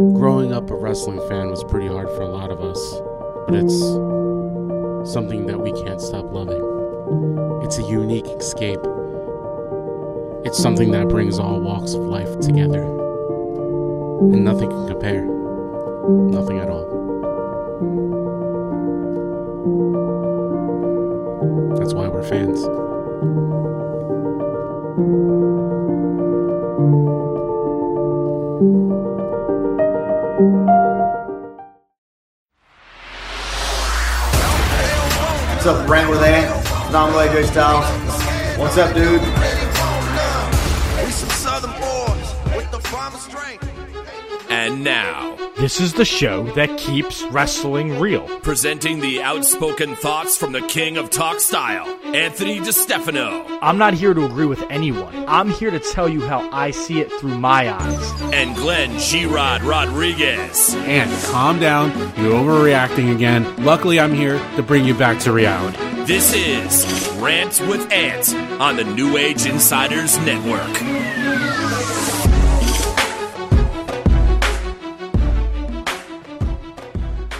Growing up a wrestling fan was pretty hard for a lot of us, but it's something that we can't stop loving. It's a unique escape. It's something that brings all walks of life together. And nothing can compare. Nothing at all. That's why we're fans. What's up, Rants with Ants? Phenomenal AJ Styles. What's up, dude? We some southern boys with the farmer strength. And now, This is the show that keeps wrestling real. presenting the outspoken thoughts from the king of talk style, Anthony DeStefano, I'm not here to agree with anyone. I'm here to tell you how I see it through my eyes. and Glenn G-Rod Rodriguez. And calm down, you're overreacting again. Luckily, I'm here to bring you back to reality. This is Rants with Ants on the New Age Insiders Network.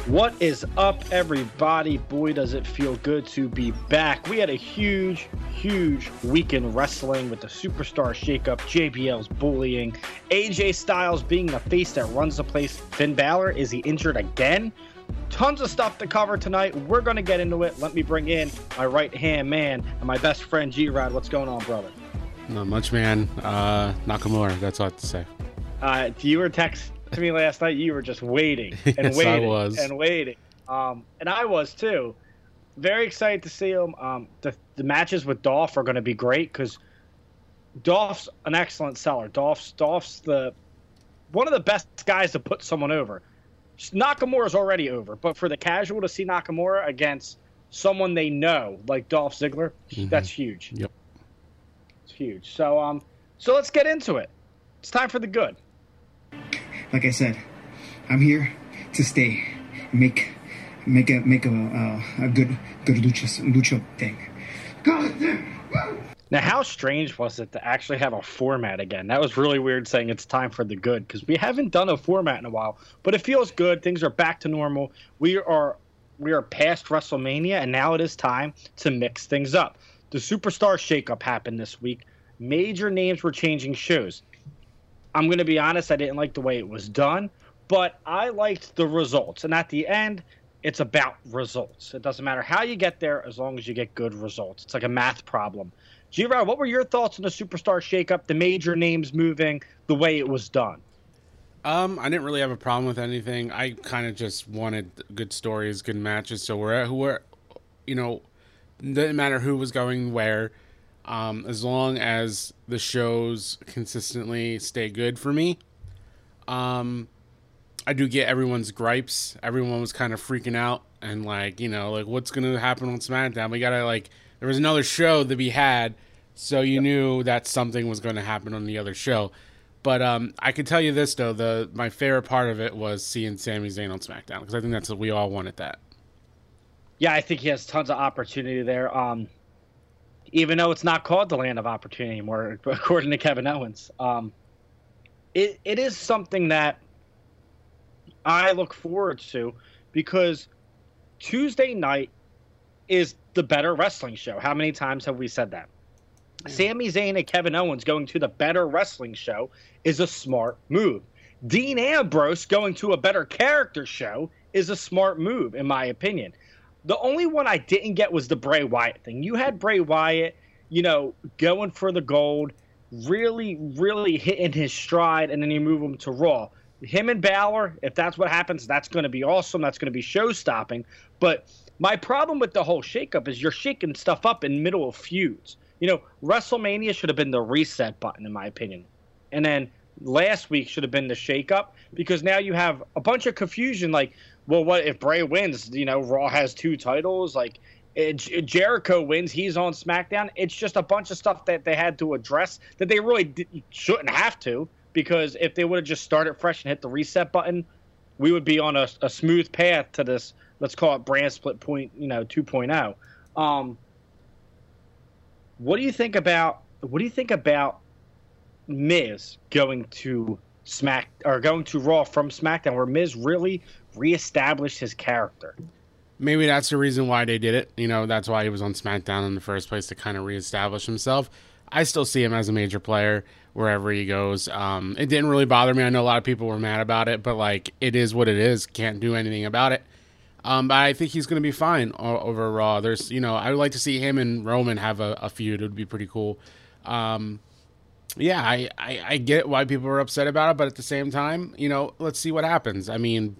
What is up, everybody? Boy, does it feel good to be back. We had a huge, huge week in wrestling with the superstar shakeup, JBL's bullying, AJ Styles being the face that runs the place. Finn Balor, is he injured again? Tons of stuff to cover tonight. We're going to get into it. Let me bring in my right hand man and my best friend, G Rod. What's going on, brother? Not much, man. Uh, Nakamura, that's all I have to say. Uh, you were text to me last night. You were just waiting and Yes, I waiting was. and waiting. Um, and I was too. Very excited to see him. Um, the, the matches with Dolph are going to be great because Dolph's an excellent seller. Dolph's Dolph's the one of the best guys to put someone over. Nakamura's already over, but for the casual to see Nakamura against someone they know like Dolph Ziggler, that's huge. Yep. It's huge. So um, so let's get into it. It's time for the good. like I said, I'm here to stay, make, make a make a uh, a good good lucha lucha thing. God damn. Now, how strange was it to actually have a format again? That was really weird saying it's time for the good because we haven't done a format in a while, but it feels good. Things are back to normal. We are we are past WrestleMania, and now it is time to mix things up. The Superstar Shakeup happened this week. Major names were changing shows. I'm going to be honest, I didn't like the way it was done, but I liked the results. And at the end, it's about results. It doesn't matter how you get there as long as you get good results. It's like a math problem. G Rod, what were your thoughts on the superstar shakeup, the major names moving, the way it was done? Um, I didn't really have a problem with anything. I kind of just wanted good stories, good matches. So we're at who were, you know, didn't matter who was going where, um, as long as the shows consistently stay good for me. Um, I do get everyone's gripes. Everyone was kind of freaking out and like, you know, like what's gonna happen on SmackDown? We gotta like, there was another show to be had, so you knew that something was going to happen on the other show. But um, I can tell you this though, the my favorite part of it was seeing Sami Zayn on SmackDown because I think that's what we all wanted that. Yeah, I think he has tons of opportunity there. Um, even though it's not called the land of opportunity anymore, according to Kevin Owens. Um, it, it is something that I look forward to because Tuesday night is the better wrestling show. How many times have we said that? Sami Zayn and Kevin Owens going to the better wrestling show is a smart move. Dean Ambrose going to a better character show is a smart move, in my opinion. The only one I didn't get was the Bray Wyatt thing. You had Bray Wyatt, you know, going for the gold, really, really hitting his stride, and then you move him to Raw. Him and Balor, if that's what happens, that's going to be awesome. That's going to be show stopping. But my problem with the whole shakeup is you're shaking stuff up in middle of feuds. You know, WrestleMania should have been the reset button, in my opinion. And then last week should have been the shakeup because now you have a bunch of confusion. Like, well, what if Bray wins? You know, Raw has two titles. Like, Jericho wins, he's on SmackDown. It's just a bunch of stuff that they had to address that they really shouldn't have to because if they would have just started fresh and hit the reset button, we would be on a, a smooth path to this. Let's call it brand split point, you know, 2.0. Um, what do you think about what do you think about Miz going to Smack or going to Raw from SmackDown, where Miz really reestablished his character. maybe that's the reason why they did it. You know, that's why he was on SmackDown in the first place to kind of reestablish himself. I still see him as a major player wherever he goes. Um, it didn't really bother me. I know a lot of people were mad about it, but like it is what it is. Can't do anything about it. Um, but I think he's going to be fine over Raw. There's, you know, I would like to see him and Roman have a, a feud. It would be pretty cool. Um, yeah, I, I, I get why people are upset about it, but at the same time, you know, let's see what happens. I mean,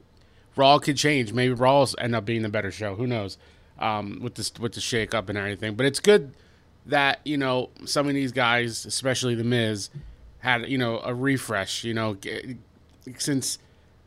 Raw could change. Maybe Raw will end up being the better show. Who knows? Um, with this with the shake up and everything. But it's good that you know some of these guys, especially the Miz, had you know a refresh. You know, since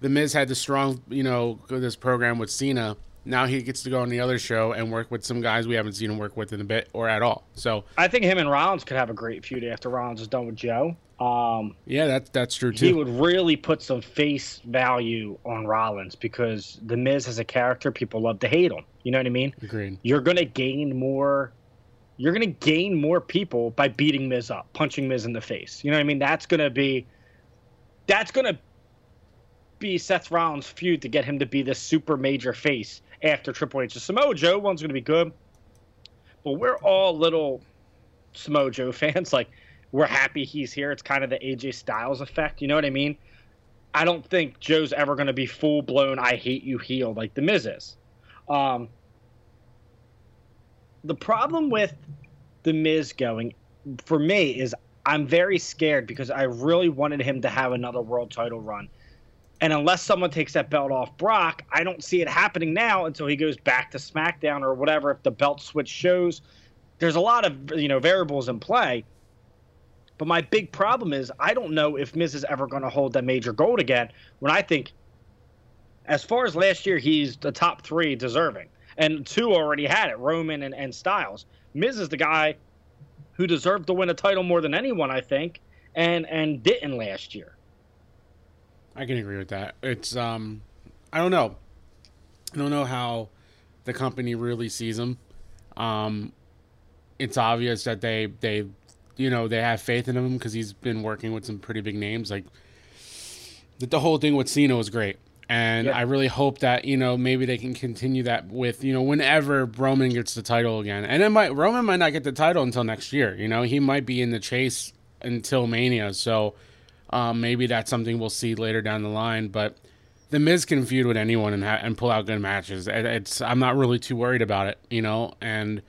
the Miz had the strong you know this program with Cena. Now he gets to go on the other show and work with some guys we haven't seen him work with in a bit or at all. So I think him and Rollins could have a great feud after Rollins is done with Joe. Um, yeah, that's that's true too. he would really put some face value on Rollins because the Miz as a character, people love to hate him. You know what I mean? Agreed. You're gonna gain more. You're gonna gain more people by beating Miz up, punching Miz in the face. You know what I mean? That's gonna be. That's gonna be Seth Rollins' feud to get him to be this super major face after Triple H. The Samoa Joe one's gonna be good, but we're all little Samoa Joe fans. Like we're happy he's here. It's kind of the AJ Styles effect. You know what I mean? I don't think Joe's ever going to be full blown I hate you heel like the Miz is. Um, the problem with the Miz going for me is I'm very scared because I really wanted him to have another world title run. And unless someone takes that belt off Brock, I don't see it happening now until he goes back to SmackDown or whatever. If the belt switch shows, there's a lot of you know variables in play. But my big problem is I don't know if Miz is ever going to hold that major gold again. When I think, as far as last year, he's the top three deserving, and two already had it: Roman and, and Styles. Miz is the guy who deserved to win a title more than anyone, I think, and and didn't last year. I can agree with that. It's um, I don't know. I don't know how the company really sees him. Um, it's obvious that they they, you know, they have faith in him because he's been working with some pretty big names. Like the, the whole thing with Cena was great, and Yeah. I really hope that you know maybe they can continue that with you know whenever Roman gets the title again, and it might Roman might not get the title until next year. You know, he might be in the chase until Mania, so. Um, maybe that's something we'll see later down the line, but the Miz can feud with anyone and ha- and pull out good matches. It, it's I'm not really too worried about it, you know. And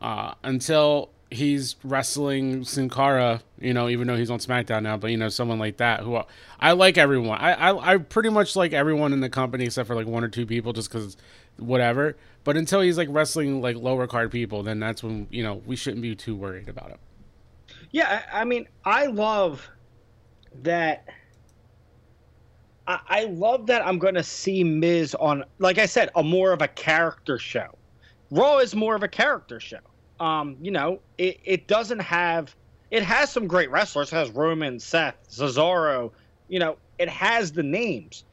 uh, until he's wrestling Sin Cara, you know, even though he's on SmackDown now, but you know, someone like that who I like everyone. I I, I pretty much like everyone in the company except for like one or two people, just because whatever. But until he's like wrestling like lower card people, then that's when you know we shouldn't be too worried about it. Yeah, I, I mean, I love that. I, I love that I'm going to see Miz on, like I said, a more of a character show. Raw is more of a character show. Um, you know, it, it doesn't have, it has some great wrestlers. It has Roman, Seth, Cesaro. You know, it has the names.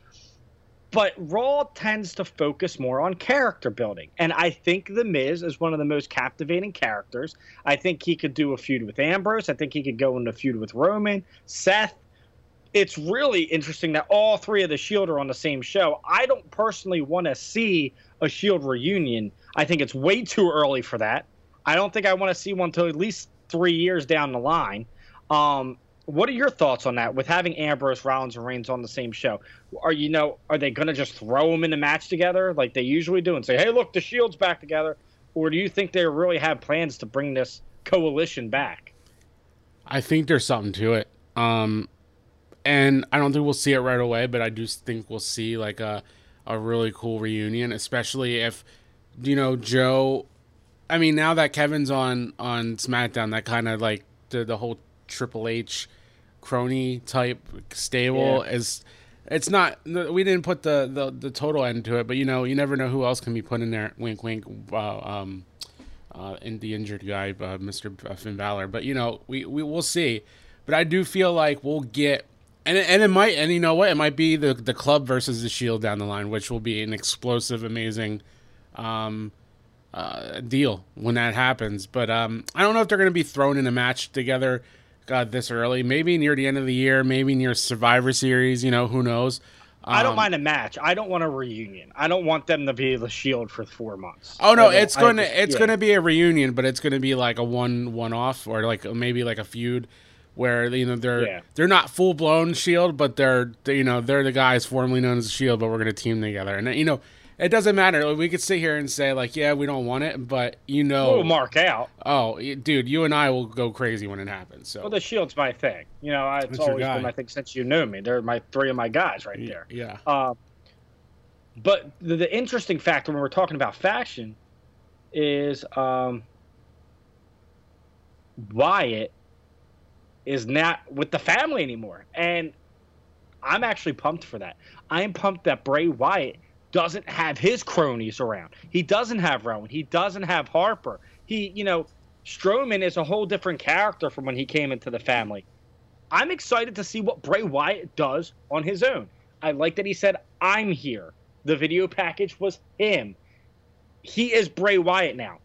But Raw tends to focus more on character building. And I think The Miz is one of the most captivating characters. I think he could do a feud with Ambrose. I think he could go into a feud with Roman, Seth. It's really interesting that all three of the Shield are on the same show. I don't personally want to see a Shield reunion. I think it's way too early for that. I don't think I want to see one until at least three years down the line. Um, what are your thoughts on that with having Ambrose, Rollins, and Reigns on the same show? Are you know are they going to just throw them in the match together like they usually do and say, "Hey, look, the Shield's back together," or do you think they really have plans to bring this coalition back? I think there's something to it. Um, and I don't think we'll see it right away, but I do think we'll see like a a really cool reunion, especially if you know Joe. I mean, now that Kevin's on on SmackDown, that kind of like the the whole Triple H crony type stable Yeah. is. It's not. We didn't put the, the the total end to it, but you know, you never know who else can be put in there. Wink, wink. Uh, um, uh, in the injured guy, uh, Mr. Finn Balor. But you know, we we will see. But I do feel like we'll get, and it, and it might, and you know what, it might be the the club versus the Shield down the line, which will be an explosive, amazing, um, uh, deal when that happens. But um, I don't know if they're going to be thrown in a match together God this early. Maybe near the end of the year, maybe near Survivor Series. You know, who knows? I don't Um, mind a match. I don't want a reunion. I don't want them to be the Shield for four months. Oh no, it's going to it's yeah. going to be a reunion, but it's going to be like a one one off or like maybe like a feud where you know they're Yeah. they're not full blown Shield, but they're they, you know they're the guys formerly known as Shield, but we're going to team together, and you know it doesn't matter. We could sit here and say like, yeah, we don't want it, but you know, We'll mark out. oh, dude, you and I will go crazy when it happens. So Well, the Shield's my thing. You know, I, it's your always been my thing since you knew me. They're my three of my guys right there. yeah, Um, but the, the interesting factor when we're talking about faction is um, Wyatt is not with the family anymore, and I'm actually pumped for that. I'm pumped that Bray Wyatt doesn't have his cronies around. He doesn't have Rowan. He doesn't have Harper. He, you know, Strowman is a whole different character from when he came into the family. I'm excited to see what Bray Wyatt does on his own. I like that he said, I'm here. The video package was him. He is Bray Wyatt now.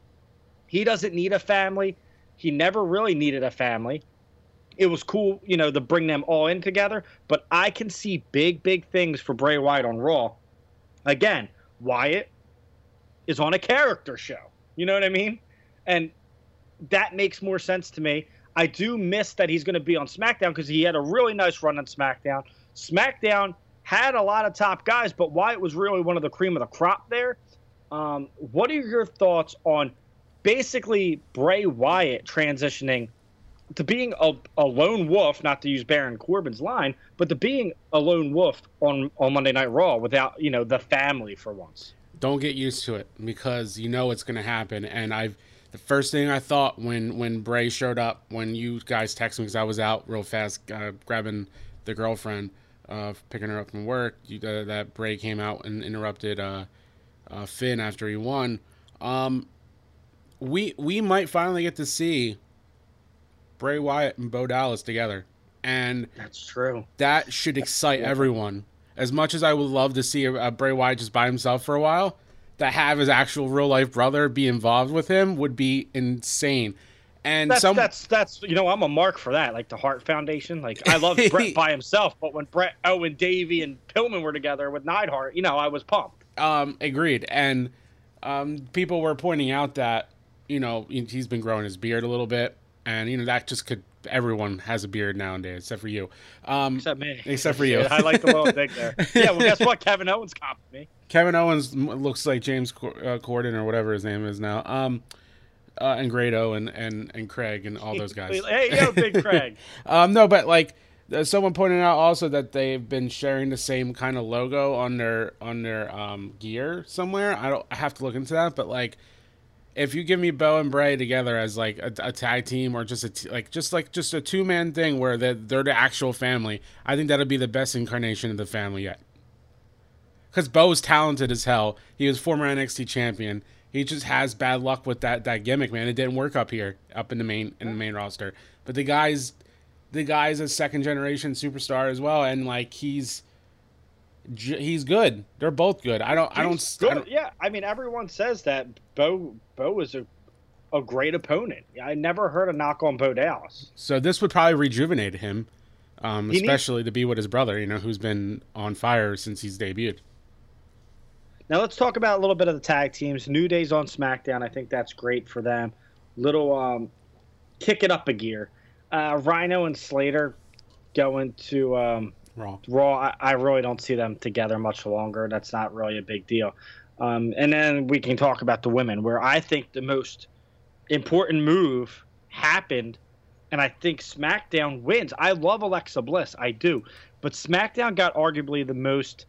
He doesn't need a family. He never really needed a family. It was cool, you know, to bring them all in together, but I can see big, big things for Bray Wyatt on Raw. Again, Wyatt is on a character show. You know what I mean? And that makes more sense to me. I do miss that he's going to be on SmackDown because he had a really nice run on SmackDown. SmackDown had a lot of top guys, but Wyatt was really one of the cream of the crop there. Um, what are your thoughts on basically Bray Wyatt transitioning to being a, a lone wolf, not to use Baron Corbin's line, but to being a lone wolf on, on Monday Night Raw without, you know, the family for once? don't get used to it because you know it's going to happen. And I've the first thing I thought when when Bray showed up when you guys texted me because I was out real fast uh, grabbing the girlfriend, uh, picking her up from work. You, uh, that Bray came out and interrupted uh, uh, Finn after he won. Um, we we might finally get to see Bray Wyatt and Bo Dallas together, and That's true. that should excite everyone. As much as I would love to see a, a Bray Wyatt just by himself for a while, to have his actual real life brother be involved with him would be insane. And That's some that's that's you know I'm a mark for that, like the Hart Foundation. Like I love Brett by himself, but when Brett, Owen, Davey, and Pillman were together with Neidhart, you know I was pumped. um, agreed. And um, people were pointing out that you know he's been growing his beard a little bit, and you know that just could everyone has a beard nowadays, except for you. Um, Except me. Except for you. I like the little dick there. Yeah, well, guess what? Kevin Owens copied me. Kevin Owens looks like James Cor- uh, Corden or whatever his name is now. Um, uh, and Grado and, and, and Craig and all those guys. Hey, yo, Big Craig. Um, no, but like uh, someone pointed out also that they've been sharing the same kind of logo on their on their um, gear somewhere. I don't. I have to look into that, but like. If you give me Bo and Bray together as like a, a tag team or just a t- like just like just a two man thing where they're, they're the actual family, I think that'll be the best incarnation of the family yet. Because Bo's talented as hell. He was former NXT champion. He just has bad luck with that that gimmick, man. It didn't work up here, up in the main in the main roster. But the guy's the guy's a second generation superstar as well, and like he's he's good. They're both good. I don't I don't, He's I don't Yeah, I mean everyone says that Bo Bo is a a great opponent. I never heard a knock on Bo Dallas. so this would probably rejuvenate him, um, He needs- especially to be with his brother, you know, who's been on fire since he's debuted. Now let's talk about a little bit of the tag teams. New Day's on SmackDown. I think that's great for them. Little um, kick it up a gear. Uh, Rhino and Slater going to um, Raw. Raw. I, I really don't see them together much longer. That's not really a big deal. Um, and then we can talk about the women, where I think the most important move happened, and I think SmackDown wins. I love Alexa Bliss, I do, but SmackDown got arguably the most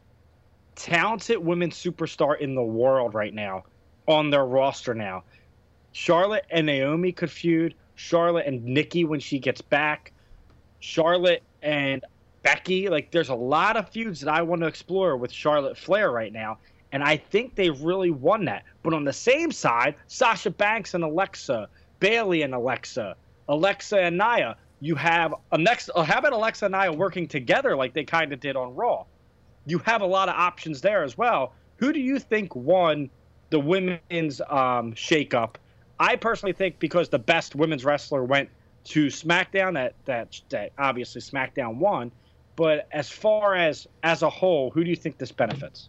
talented women superstar in the world right now on their roster now. Charlotte and Naomi could feud. Charlotte and Nikki when she gets back. Charlotte and Becky. Like, there's a lot of feuds that I want to explore with Charlotte Flair right now. And I think they've really won that. But on the same side, Sasha Banks and Alexa, Bayley and Alexa, Alexa and Nia. You have a next. uh, How about Alexa and Nia working together like they kind of did on Raw? You have a lot of options there as well. Who do you think won the women's um, shakeup? I personally think because the best women's wrestler went to SmackDown that that that obviously SmackDown won. But as far as as a whole, who do you think this benefits?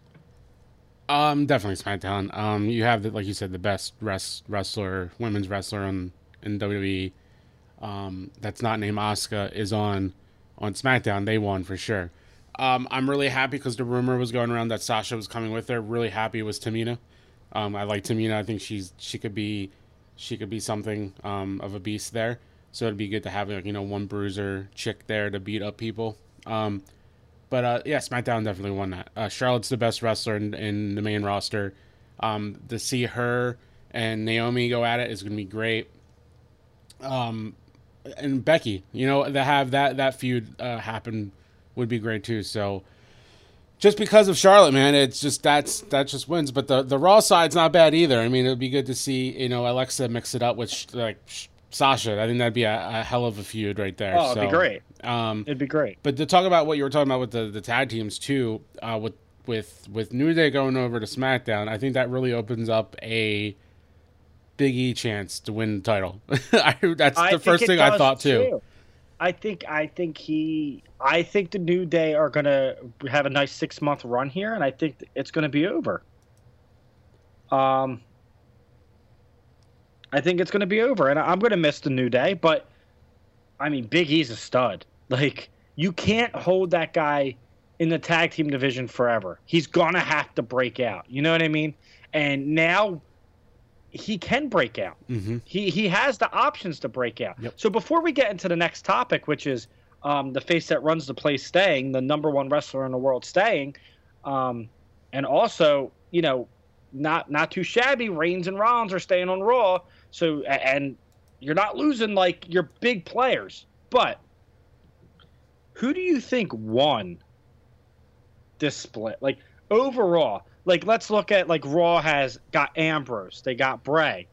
Um, definitely SmackDown. Um, you have the, like you said, the best rest, wrestler, women's wrestler in in WWE. Um, that's not named Asuka is on on SmackDown. They won for sure. Um, I'm really happy because the rumor was going around that Sasha was coming with her. Really happy was Tamina. Um, I like Tamina. I think she's she could be she could be something um, of a beast there. So it'd be good to have like you know one bruiser chick there to beat up people. Um, but uh, yeah, SmackDown definitely won that. Uh, Charlotte's the best wrestler in, in the main roster. Um, to see her and Naomi go at it is going to be great. Um, and Becky, you know, to have that that feud uh, happen would be great too. So just because of Charlotte, man, it's just that's that just wins. But the the Raw side's not bad either. I mean, it would be good to see you know Alexa mix it up with like Sasha. I think that'd be a, a hell of a feud right there. Oh, it'd be great. Um, It'd be great. but to talk about what you were talking about with the, the tag teams too, uh, with with with New Day going over to SmackDown, I think that really opens up a Big E chance to win the title. I, that's I the first thing I thought too. I think I think he I think the New Day are gonna have a nice six month run here, and I think it's gonna be over. Um, I think it's gonna be over, and I'm gonna miss the New Day, but I mean, Big E's a stud. Like you can't hold that guy in the tag team division forever. He's gonna have to break out. You know what I mean? And now he can break out. hmm He he has the options to break out. Yep. So before we get into the next topic, which is um, the face that runs the place staying, the number one wrestler in the world staying, um, and also you know not not too shabby. Reigns and Rollins are staying on Raw, so and you're not losing like your big players. But who do you think won this split? Like overall, like let's look at like Raw has got Ambrose, they got Bray,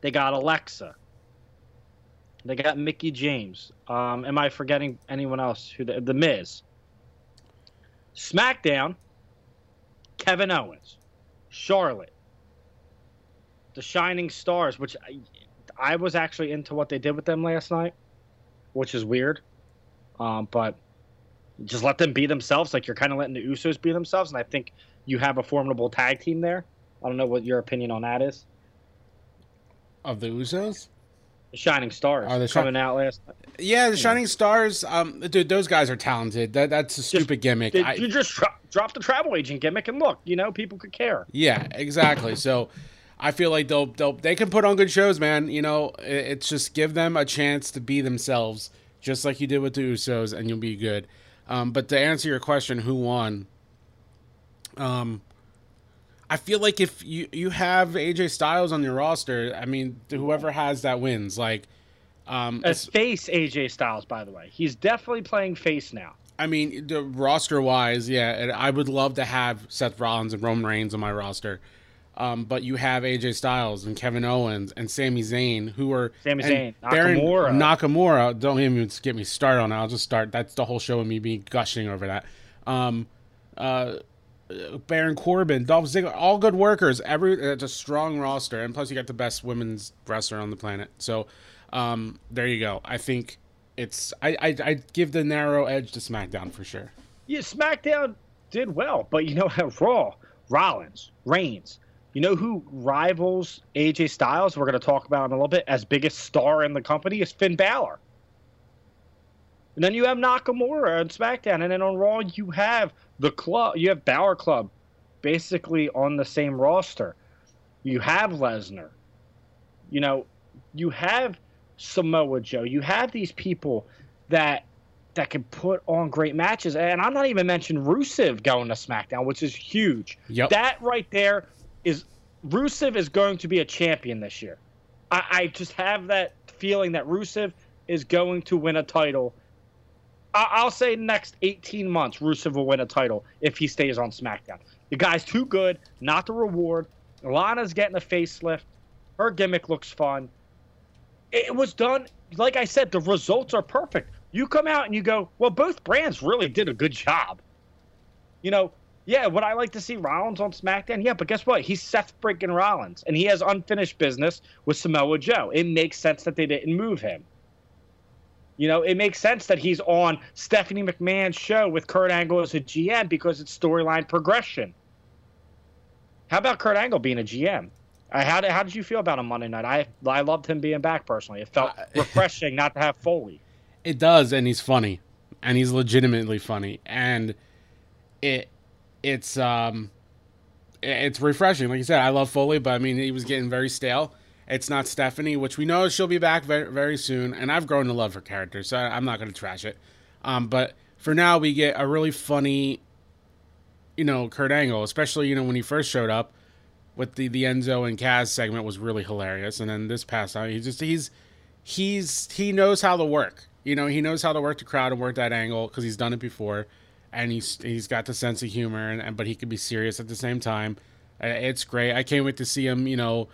they got Alexa, they got Mickie James. Um, am I forgetting anyone else? Who the, the Miz? SmackDown, Kevin Owens, Charlotte, the Shining Stars, which I, was actually into what they did with them last night, which is weird. Um, but just let them be themselves. Like you're kind of letting the Usos be themselves, and I think you have a formidable tag team there. I don't know what your opinion on that is. Of the Usos, The Shining Stars Oh, the Shi- coming out last. yeah, the Shining Stars. Um, dude, those guys are talented. That that's a stupid gimmick. Did I- you just drop, drop the travel agent gimmick and look? You know, people could care. Yeah, exactly. So I feel like they'll they'll they can put on good shows, man. You know, it's just give them a chance to be themselves, just like you did with the Usos, and you'll be good. Um, but to answer your question, who won? Um, I feel like if you you have AJ Styles on your roster, I mean, whoever has that wins. Like, um, As face AJ Styles, by the way, he's definitely playing face now. I mean, the roster wise, yeah, I would love to have Seth Rollins and Roman Reigns on my roster. Um, but you have AJ Styles and Kevin Owens and Sami Zayn, who are Sami Zayn, Baron Nakamura. Nakamura. Don't even get me started on that. I'll just start. That's the whole show of me being gushing over that. Um, uh, Baron Corbin, Dolph Ziggler, all good workers. Every it's a strong roster, and plus you got the best women's wrestler on the planet. So, um, there you go. I think it's I I I give the narrow edge to SmackDown for sure. Yeah, SmackDown did well, but you know how Raw, Rollins, Reigns. You know who rivals AJ Styles? We're going to talk about in a little bit as biggest star in the company is Finn Balor. And then you have Nakamura on SmackDown, and then on Raw you have the club. You have Balor Club, basically on the same roster. You have Lesnar. You know, you have Samoa Joe. You have these people that that can put on great matches. And I'm not even mentioning Rusev going to SmackDown, which is huge. Yep. That right there is Rusev is going to be a champion this year. I, I just have that feeling that Rusev is going to win a title. I, I'll say next 18 months, Rusev will win a title if he stays on SmackDown. The guy's too good not to reward. Lana's getting a facelift. Her gimmick looks fun. It was done, like I said, the results are perfect. You come out and you go, well, both brands really did a good job. You know, yeah, would I like to see Rollins on SmackDown? Yeah, but guess what? He's Seth freaking Rollins, and he has unfinished business with Samoa Joe. It makes sense that they didn't move him. You know, it makes sense that he's on Stephanie McMahon's show with Kurt Angle as a GM because it's storyline progression. How about Kurt Angle being a GM? Uh, how did how did you feel about him Monday night? I I loved him being back personally. It felt refreshing not to have Foley. It does, and he's funny, and he's legitimately funny, and it it's um it's refreshing. Like you said, I love Foley, but I mean he was getting very stale. It's not Stephanie, which we know she'll be back very very soon, and I've grown to love her character, so I'm not going to trash it. Um, but for now, we get a really funny, you know, Kurt Angle, especially you know when he first showed up with the the Enzo and Cass segment was really hilarious, and then this past time he's just he's he's he knows how to work. You know, he knows how to work the crowd and work that angle because he's done it before, and he's he's got the sense of humor, and, and but he can be serious at the same time. Uh, it's great. I can't wait to see him. You know,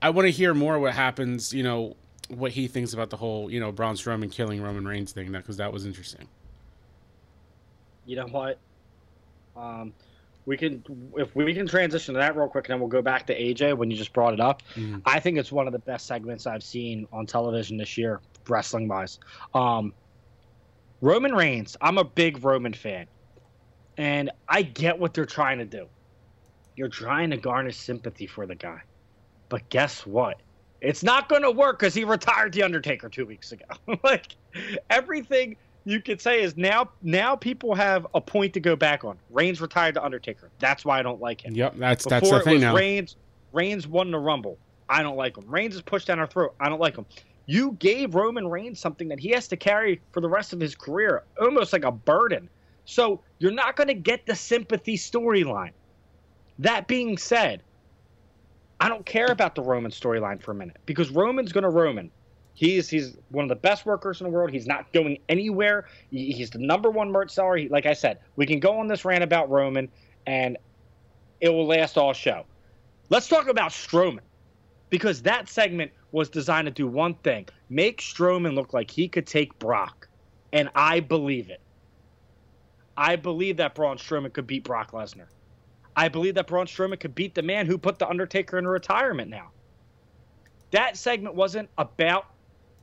I want to hear more what happens. You know, what he thinks about the whole you know Braun Strowman killing Roman Reigns thing, because that was interesting. You know what? Um, we can if we can transition to that real quick, and then we'll go back to AJ when you just brought it up. Mhm. I think it's one of the best segments I've seen on television this year, wrestling wise. Um, Roman Reigns, I'm a big Roman fan, and I get what they're trying to do. You're trying to garner sympathy for the guy, but guess what? It's not going to work because he retired the Undertaker two weeks ago. like everything you could say is now now people have a point to go back on. Reigns retired the Undertaker. That's why I don't like him. Yep, that's Before that's the it thing was now. Reigns, Reigns won the Rumble. I don't like him. Reigns is pushed down our throat. I don't like him. You gave Roman Reigns something that he has to carry for the rest of his career, almost like a burden. So you're not going to get the sympathy storyline. That being said, I don't care about the Roman storyline for a minute because Roman's going to Roman. He's he's one of the best workers in the world. He's not going anywhere. He's the number one merch seller. He, like I said, we can go on this rant about Roman, and it will last all show. Let's talk about Strowman because that segment was designed to do one thing: make Strowman look like he could take Brock, and I believe it. I believe that Braun Strowman could beat Brock Lesnar. I believe that Braun Strowman could beat the man who put the Undertaker in retirement. Now, that segment wasn't about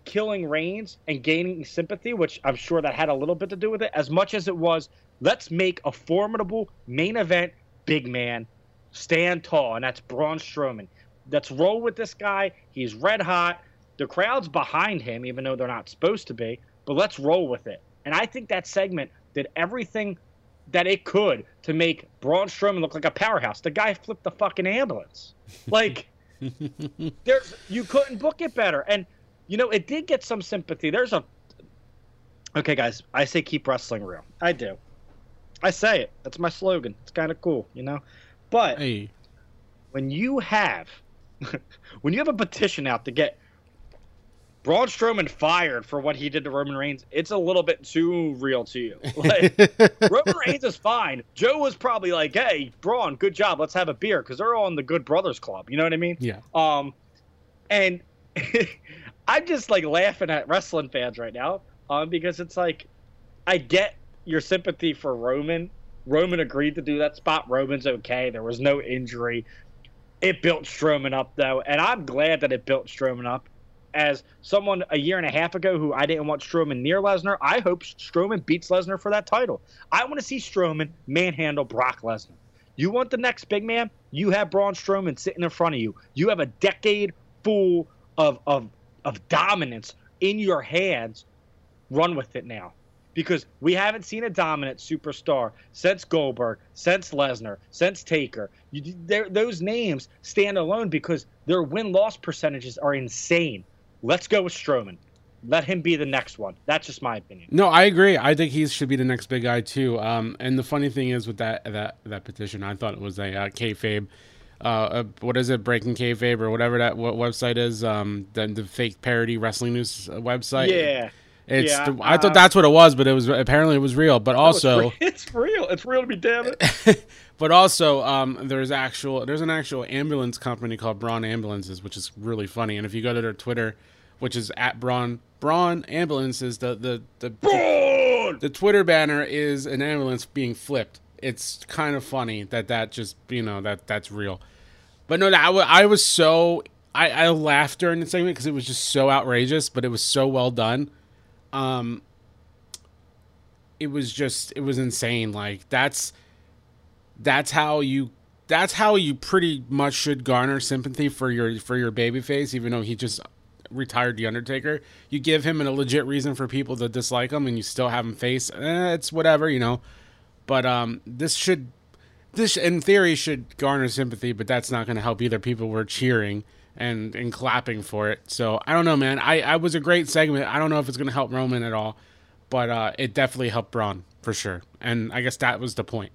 killing Reigns and gaining sympathy, which I'm sure that had a little bit to do with it, as much as it was let's make a formidable main event big man stand tall, and that's Braun Strowman. Let's roll with this guy. He's red hot. The crowd's behind him, even though they're not supposed to be, but let's roll with it. And I think that segment did everything that it could to make Braun Strowman look like a powerhouse. The guy flipped the fucking ambulance. Like, there's you couldn't book it better. And you know, it did get some sympathy. There's a Okay, guys, I say keep wrestling real. I do. I say it. That's my slogan. It's kind of cool, you know. But Hey, when you have when you have a petition out to get Braun Strowman fired for what he did to Roman Reigns, it's a little bit too real to you. Like, Roman Reigns is fine. Joe was probably like, "Hey, Braun, good job. Let's have a beer," because they're all in the Good Brothers Club. You know what I mean? yeah, Um, and I'm just like laughing at wrestling fans right now, um, because it's like, I get your sympathy for Roman. Roman agreed to do that spot. Roman's okay. There was no injury. It built Strowman up though, and I'm glad that it built Strowman up. As someone a year and a half ago who I didn't want Strowman near Lesnar, I hope Strowman beats Lesnar for that title. I want to see Strowman manhandle Brock Lesnar. You want the next big man? You have Braun Strowman sitting in front of you. You have a decade full of of of dominance in your hands. Run with it now. Because we haven't seen a dominant superstar since Goldberg, since Lesnar, since Taker. You, those names stand alone because their win loss percentages are insane. Let's go with Strowman. Let him be the next one. That's just my opinion. no, I agree. I think he should be the next big guy too. Um, and the funny thing is with that that that petition, I thought it was a uh, kayfabe. Uh, uh, what is it, breaking kayfabe or whatever that what website is? Um, the, the fake parody wrestling news website. Yeah. It's. Yeah, I thought uh, that's what it was, but it was apparently it was real. But also, it's real. It's real to be damn it. but also, um, there's actual there's an actual ambulance company called Braun Ambulances, which is really funny. And if you go to their Twitter, which is at Braun Braun Ambulances, the the the, Braun! the Twitter banner is an ambulance being flipped. It's kind of funny that that just you know that that's real. But no, I wa- I was so I, I laughed during the segment because it was just so outrageous, but it was so well done. Um, it was just it was insane. Like that's that's how you that's how you pretty much should garner sympathy for your for your babyface, even though he just retired the Undertaker. You give him a legit reason for people to dislike him, and you still have him face. Eh, it's whatever, you know. But um, this should this in theory should garner sympathy, but that's not going to help either. People were cheering and and clapping for it. So I don't know, man. I I was a great segment. I don't know if it's going to help Roman at all, but uh, it definitely helped Braun for sure. And I guess that was the point.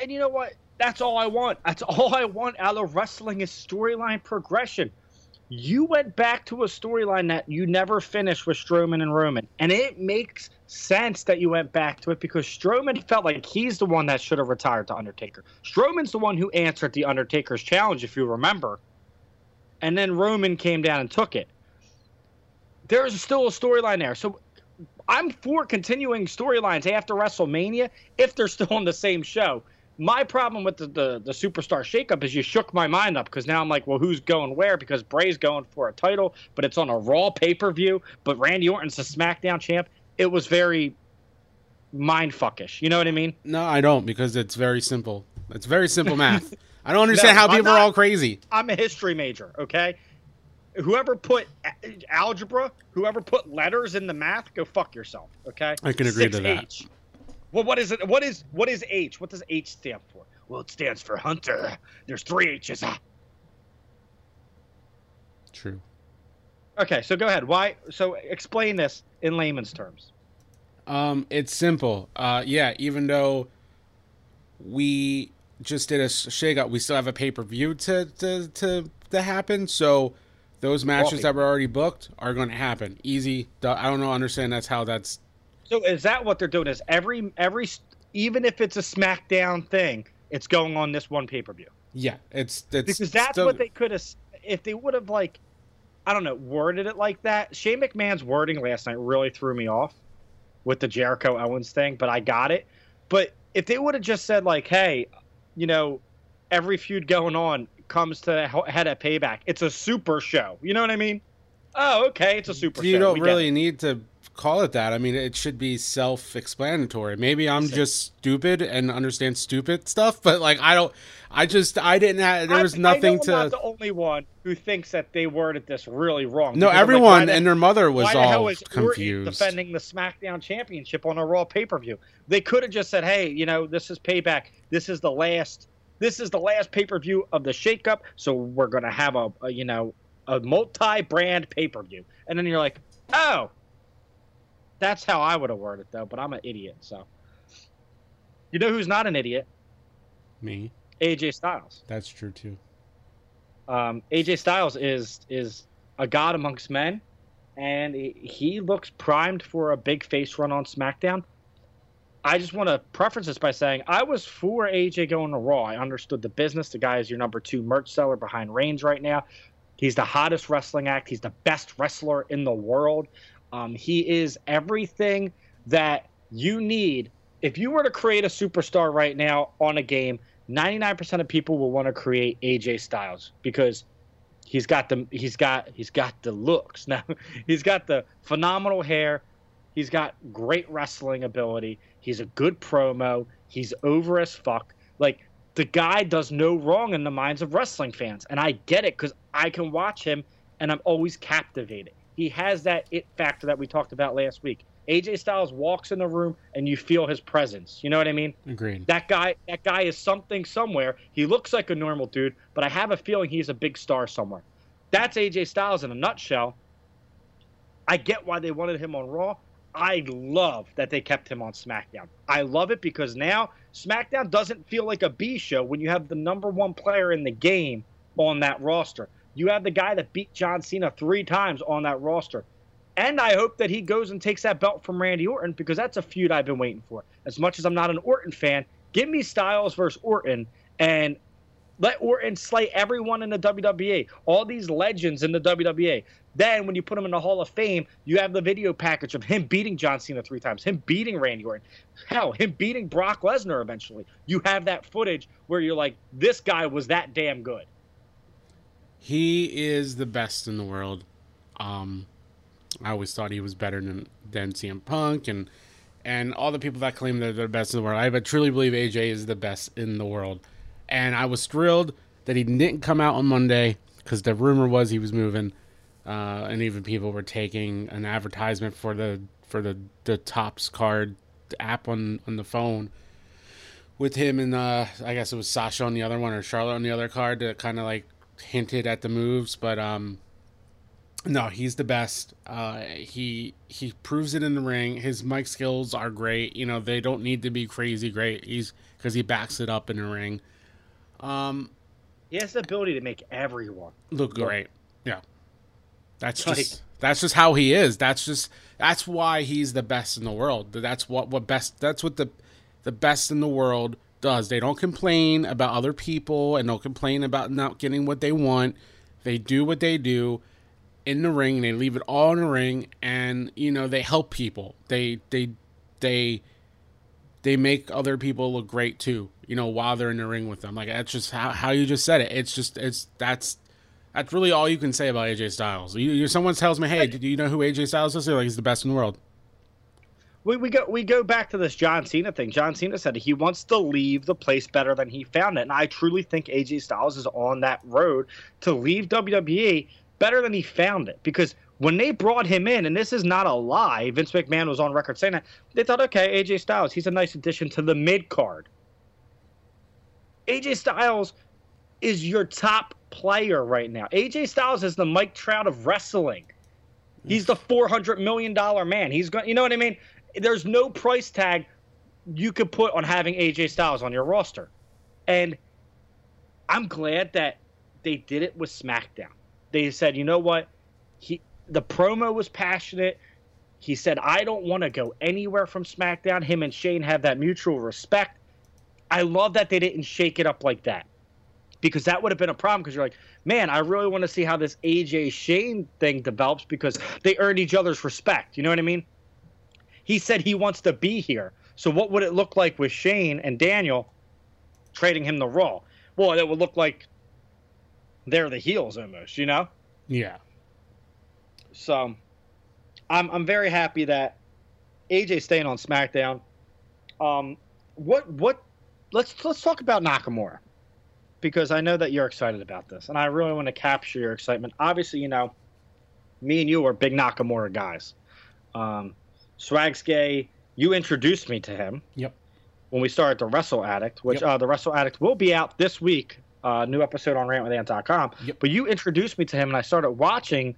And you know what? That's all I want. That's all I want out of wrestling is storyline progression. You went back to a storyline that you never finished with Strowman and Roman, and it makes sense that you went back to it because Strowman felt like he's the one that should have retired to Undertaker. Strowman's the one who answered the Undertaker's challenge, if you remember, and then Roman came down and took it. There's still a storyline there, so I'm for continuing storylines after WrestleMania if they're still on the same show my problem with the, the, the superstar shakeup is you shook my mind up because now I'm like, well, who's going where? Because Bray's going for a title, but it's on a Raw pay per view. But Randy Orton's a SmackDown champ. It was very mind fuckish. You know what I mean? No, I don't because it's very simple. It's very simple math. I don't understand No, how I'm people not- are all crazy. I'm a history major. Okay. Whoever put algebra, whoever put letters in the math, go fuck yourself. Okay. I can agree to that. 6H. Well, what is it? What is what is H? What does H stand for? Well, it stands for Hunter. There's three H's. True. Okay, so go ahead. Why? So explain this in layman's terms. Um, it's simple. Uh, yeah, even though we just did a sh- shakeup, we still have a pay per view to, to to to happen. So those matches that were already booked are going to happen. Easy. I don't know. Understand that's how that's. So is that what they're doing? Is every every even if it's a SmackDown thing, it's going on this one pay per view Yeah, it's it's because that's still- what they could have. If they would have like, I don't know, worded it like that. Shane McMahon's wording last night really threw me off with the Jericho Owens thing, but I got it. But if they would have just said like, hey, you know, every feud going on comes to head at payback. It's a super show. You know what I mean? Oh, okay, it's a super You show. don't We really need to call it that. I mean, it should be self-explanatory. Maybe I'm just stupid and understand stupid stuff, but like I don't. I just I didn't have. There I- was I know nothing I'm to. not the only one who thinks that they worded this really wrong. no, I'm like, everyone the- and their mother was why the hell all confused. defending the SmackDown Championship on a Raw pay per view? They could have just said, "Hey, you know, this is payback. This is the last. This is the last pay per view of the shakeup. So we're gonna have a, a you know a multi brand pay per view." And then you're like, "Oh." That's how I would have worded it, though. But I'm an idiot, so. You know who's not an idiot? Me, AJ Styles. that's true too. Um, AJ Styles is is a god amongst men, and he, he looks primed for a big face run on SmackDown. I just want to preference this by saying I was for AJ going to Raw. I understood the business. The guy is your number two merch seller behind Reigns right now. He's the hottest wrestling act. He's the best wrestler in the world. Um, he is everything that you need. If you were to create a superstar right now on a game, 99% of people will want to create AJ Styles because he's got the he's got he's got the looks. Now, he's got the phenomenal hair. He's got great wrestling ability. He's a good promo. He's over as fuck. Like the guy does no wrong in the minds of wrestling fans, and I get it because I can watch him and I'm always captivated. He has that it factor that we talked about last week. AJ Styles walks in the room and you feel his presence. You know what I mean? Agreed. That guy that guy is something somewhere. He looks like a normal dude, but I have a feeling he's a big star somewhere. That's AJ Styles in a nutshell. I get why they wanted him on Raw. I love that they kept him on SmackDown. I love it because now SmackDown doesn't feel like a B show when you have the number one player in the game on that roster. You have the guy that beat John Cena three times on that roster. And I hope that he goes and takes that belt from Randy Orton because that's a feud I've been waiting for. As much as I'm not an Orton fan, give me Styles versus Orton and let Orton slay everyone in the WWE, all these legends in the WWE. Then, when you put him in the Hall of Fame, you have the video package of him beating John Cena three times, him beating Randy Orton, hell, him beating Brock Lesnar eventually. You have that footage where you're like, this guy was that damn good. He is the best in the world. Um, I always thought he was better than than CM Punk and and all the people that claim they're the best in the world. I truly believe AJ is the best in the world, and I was thrilled that he didn't come out on Monday because the rumor was he was moving, uh, and even people were taking an advertisement for the for the the Topps card app on on the phone with him and uh, I guess it was Sasha on the other one or Charlotte on the other card to kind of like hinted at the moves, but um, no, he's the best. Uh, he he proves it in the ring. His mic skills are great. You know they don't need to be crazy great. He's because he backs it up in the ring. Um, He has the ability to make everyone. look great. Yeah, that's Like- just that's just how he is. That's just that's why he's the best in the world. That's what what best. That's what the the best in the world does. They don't complain about other people and don't complain about not getting what they want. They do what they do in the ring. They leave it all in the ring, and you know they help people. They they they they make other people look great too. You know while they're in the ring with them. Like that's just how how you just said it. It's just it's that's that's really all you can say about AJ Styles. You, you someone tells me, "Hey, do you know who AJ Styles is?" They're like, "He's the best in the world." We, we go we go back to this John Cena thing. John Cena said he wants to leave the place better than he found it, and I truly think AJ Styles is on that road to leave WWE better than he found it. Because when they brought him in, and this is not a lie, Vince McMahon was on record saying that they thought, okay, AJ Styles, he's a nice addition to the mid card. AJ Styles is your top player right now. AJ Styles is the Mike Trout of wrestling. He's the four hundred million dollar man. He's going. You know what I mean? There's no price tag you could put on having AJ Styles on your roster, and I'm glad that they did it with SmackDown. They said, you know what? He the promo was passionate. He said, I don't want to go anywhere from SmackDown. Him and Shane have that mutual respect. I love that they didn't shake it up like that because that would have been a problem because you're like, man, I really want to see how this AJ Shane thing develops because they earned each other's respect. You know what I mean? He said he wants to be here. So what would it look like with Shane and Daniel trading him the Raw? Well, it would look like they're the heels almost, you know? Yeah, So I'm I'm very happy that AJ staying on SmackDown. Um, what what let's let's talk about Nakamura because I know that you're excited about this, and I really want to capture your excitement. Obviously, you know, me and you are big Nakamura guys. Um, Swags Gay, you introduced me to him yep. when we started the Wrestle Addict, which Yep. uh, the Wrestle Addict will be out this week. Uh, new episode on rantwithant.com. Yep. But you introduced me to him, and I started watching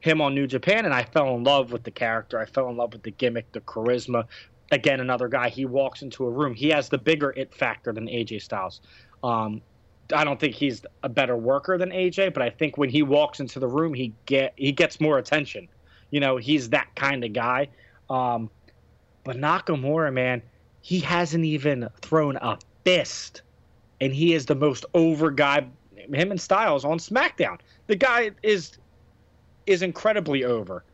him on New Japan, and I fell in love with the character. I fell in love with the gimmick, the charisma. Again, another guy. He walks into a room. He has the bigger it factor than AJ Styles. Um, I don't think he's a better worker than AJ, but I think when he walks into the room, he get he gets more attention. You know, he's that kind of guy. Um, but Nakamura, man, he hasn't even thrown a fist, and he is the most over guy. Him and Styles on SmackDown. The guy is is incredibly over.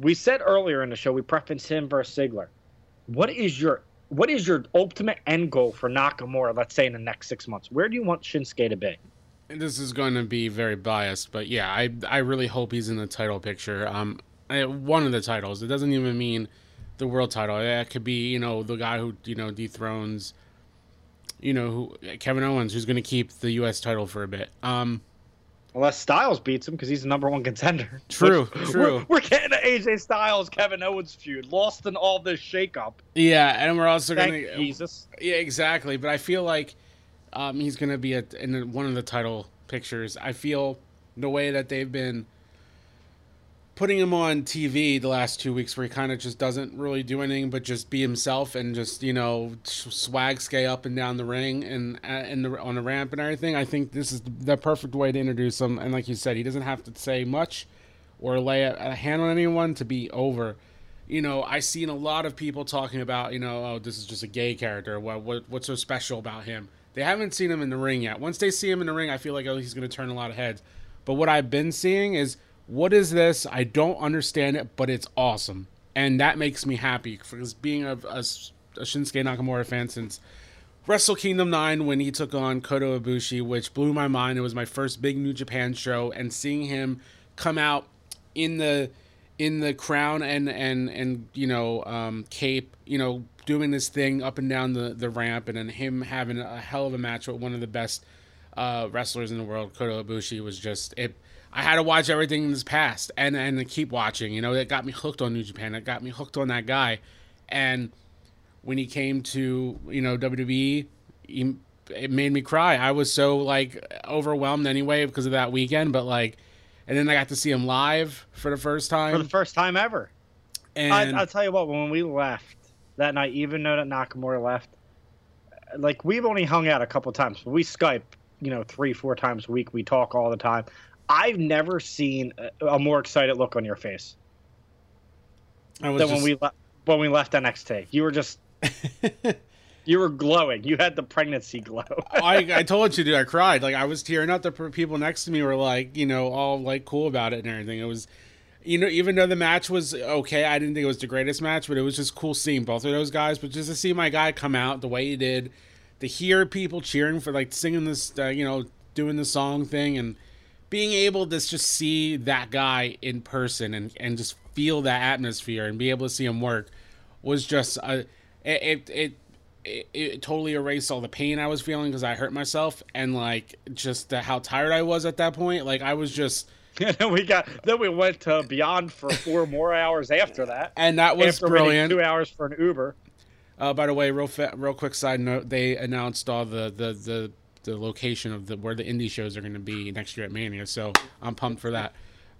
We said earlier in the show we preference him versus Ziggler. What is your what is your ultimate end goal for Nakamura? Let's say in the next six months, where do you want Shinsuke to be? This is going to be very biased, but yeah, I I really hope he's in the title picture. Um, one of the titles. It doesn't even mean the world title. It could be you know the guy who you know dethrones, you know who Kevin Owens, who's going to keep the U.S. title for a bit. Um, Unless Styles beats him because he's the number one contender. True, Which- true. We're, we're getting an AJ Styles Kevin Owens feud, lost in all this shakeup. yeah, and we're also going to Jesus. Yeah, exactly. But I feel like um, he's going to be at, in one of the title pictures. I feel the way that they've been putting him on TV the last two weeks, where he kind of just doesn't really do anything but just be himself and just you know swag skate up and down the ring and uh, and the, on the ramp and everything. I think this is the perfect way to introduce him. And like you said, he doesn't have to say much or lay a, a hand on anyone to be over you know, I've seen a lot of people talking about, you know, oh, this is just a gay character. What, what what's so special about him? They haven't seen him in the ring yet. Once they see him in the ring, I feel like oh, he's going to turn a lot of heads. But what I've been seeing is, what is this? I don't understand it, but it's awesome, and that makes me happy because being a, a, a Shinsuke Nakamura fan since Wrestle Kingdom 9 when he took on Kota Ibushi, which blew my mind. It was my first big New Japan show, and seeing him come out in the in the crown and and and you know um, cape, you know, doing this thing up and down the the ramp, and then him having a hell of a match with one of the best uh, wrestlers in the world, Kota Ibushi, was just it. I had to watch everything in his past and and keep watching. You know, it got me hooked on New Japan. It got me hooked on that guy, and when he came to you know WWE, he, it made me cry. I was so like overwhelmed anyway because of that weekend, but like, and then I got to see him live for the first time. For the first time ever. and I, I'll tell you what, when we left that night, even though that Nakamura left, like we've only hung out a couple times. We Skype, you know, three, four times a week. We talk all the time. I've never seen a, a more excited look on your face I was than just, when we le- when we left NXT. You were just you were glowing. You had the pregnancy glow. I, I told you, dude, I cried. Like I was tearing up. The people next to me were like, you know, all like cool about it and everything. It was, you know, even though the match was okay, I didn't think it was the greatest match, but it was just cool seeing both of those guys. But just to see my guy come out the way he did, to hear people cheering for like singing this, uh, you know, doing the song thing, and being able to just see that guy in person and and just feel that atmosphere and be able to see him work was just a it it. it it, it totally erased all the pain I was feeling because I hurt myself and like just the, how tired I was at that point. Like I was just, and then we got then we went to Beyond for four more hours after that. and that was after brilliant. two hours for an Uber. Uh, by the way, real fa- real quick side note: they announced all the the the, the location of the where the indie shows are going to be next year at Mania, so I'm pumped for that.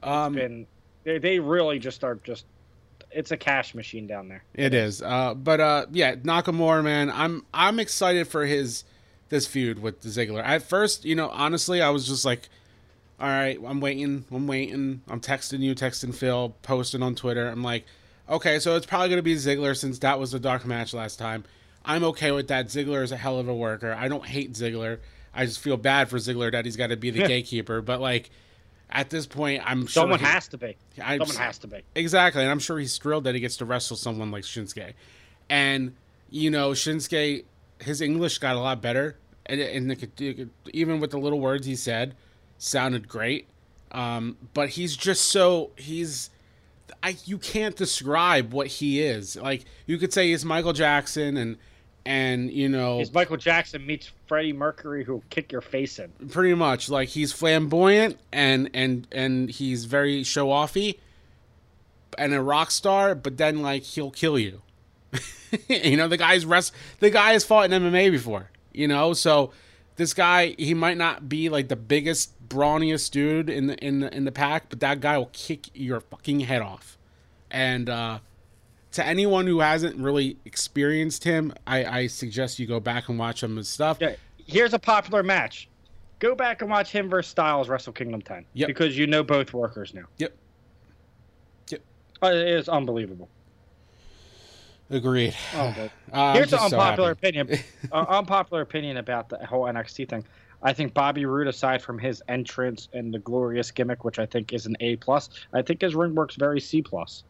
Um, Been they they really just are just it's a cash machine down there. It is. Uh, but uh, yeah, Nakamura, man, I'm I'm excited for his this feud with Ziggler. At first, you know, honestly, I was just like, all right, I'm waiting, I'm waiting. I'm texting you, texting Phil, posting on Twitter. I'm like, okay, so it's probably gonna be Ziggler since that was the dark match last time. I'm okay with that. Ziggler is a hell of a worker. I don't hate Ziggler. I just feel bad for Ziggler that he's got to be the gatekeeper. But like, at this point, I'm sure Someone he- has to be. I'm Someone has to be. Exactly, and I'm sure he's thrilled that he gets to wrestle someone like Shinsuke. And you know, Shinsuke, his English got a lot better, and, and could- even with the little words he said, sounded great. Um, but he's just so he's. I you can't describe what he is. Like you could say he's Michael Jackson and and you know He's Michael Jackson meets Freddie Mercury who'll kick your face in. pretty much. Like he's flamboyant and and and he's very show offy and a rock star but then like he'll kill you. You know the guy's rest the guy has fought in mma before you know? So this guy he might not be like the biggest brawniest dude in the in the, in the pack but that guy will kick your fucking head off. And uh to anyone who hasn't really experienced him i i suggest you go back and watch some of his stuff Yeah, here's a popular match. Go back and watch him versus Styles Wrestle Kingdom 10. Yep. Because you know both workers now. yep yep Uh, It is unbelievable. agreed Oh, Uh, Here's an just so unpopular opinion. uh, unpopular opinion about the whole NXT thing. I think Bobby Roode, aside from his entrance and the glorious gimmick, which I think is an A plus, I think his ring works very C plus.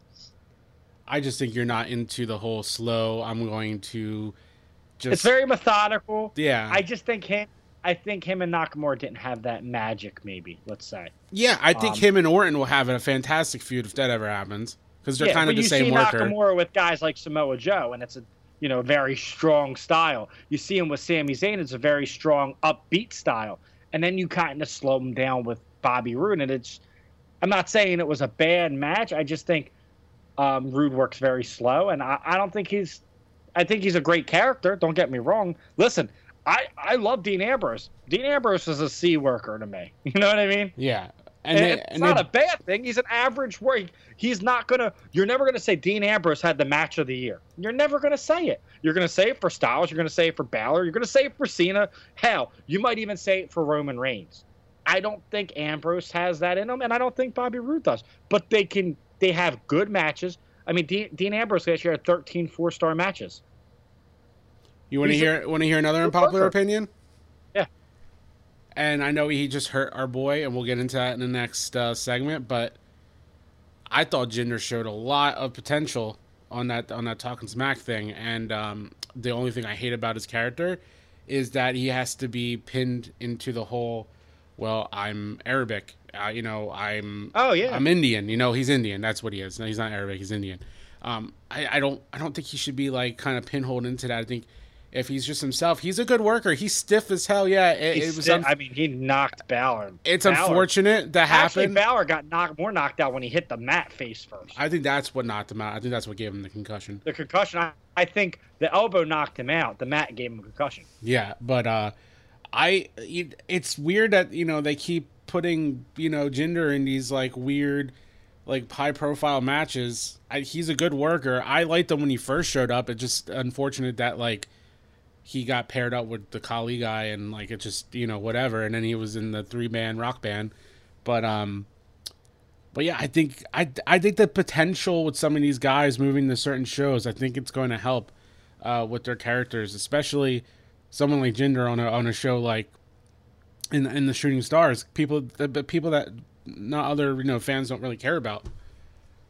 I just think you're not into the whole slow. I'm going to just. It's very methodical. Yeah. I just think him. I think him and Nakamura didn't have that magic. Maybe let's say. yeah, I think um, him and Orton will have a fantastic feud if that ever happens because they're yeah, kind of the you same see worker. Nakamura with guys like Samoa Joe, and it's a you know very strong style. You see him with Sami Zayn, it's a very strong upbeat style, and then you kind of slow him down with Bobby Roode, and it's. I'm not saying it was a bad match. I just think um, Roode works very slow, and I, I don't think he's. I think he's a great character. Don't get me wrong. Listen, I I love Dean Ambrose. Dean Ambrose is a C worker to me. You know what I mean? Yeah, and, And they, it's and not they- a bad thing. He's an average work. He's not gonna. You're never gonna say Dean Ambrose had the match of the year. You're never gonna say it. You're gonna say it for Styles. You're gonna say it for Balor. You're gonna say it for Cena. Hell, you might even say it for Roman Reigns. I don't think Ambrose has that in him, and I don't think Bobby Roode does. But they can. They have good matches. I mean, Dean, Dean Ambrose last year had 13 four star matches. you want to hear want to hear another unpopular worker. opinion? Yeah. And I know he just hurt our boy, and we'll get into that in the next uh, segment. But I thought Jinder showed a lot of potential on that on that talking smack thing, and um, the only thing I hate about his character is that he has to be pinned into the whole well, I'm Arabic. Uh, you know, I'm Oh, yeah. I'm Indian. You know, he's Indian. That's what he is. No, he's not Arabic. He's Indian. Um, I, I don't I don't think he should be like kind of pinholed into that. I think if he's just himself, he's a good worker. He's stiff as hell. Yeah, it, it was. I mean, he knocked Balor. it's Balor- unfortunate that Actually, happened. Balor got knocked more knocked out when he hit the mat face first. I think that's what knocked him out. I think that's what gave him the concussion. the concussion. I, I think the elbow knocked him out. The mat gave him a concussion. Yeah, but uh, I it- it's weird that you know they keep putting you know Jinder in these like weird, like high profile matches. I, he's a good worker. I liked him when he first showed up. It's just unfortunate that like he got paired up with the Khali guy and like it just you know whatever, and then he was in the three man rock band. But um, but yeah, I think I I think the potential with some of these guys moving to certain shows, I think it's going to help uh, with their characters, especially someone like Jinder on a on a show like in in the Shooting Stars. People the, people that not other you know fans don't really care about.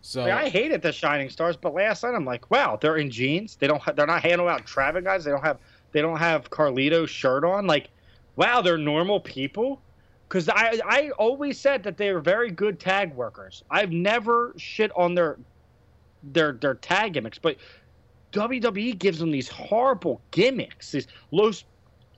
So Like, I hated the Shining Stars, but last night I'm like, wow, they're in jeans. They don't. Ha- they're not handing out Travis guys. They don't have. They don't have Carlito's shirt on. Like, wow, they're normal people. Because I I always said that they are very good tag workers. I've never shit on their their their tag gimmicks, but WWE gives them these horrible gimmicks. These Los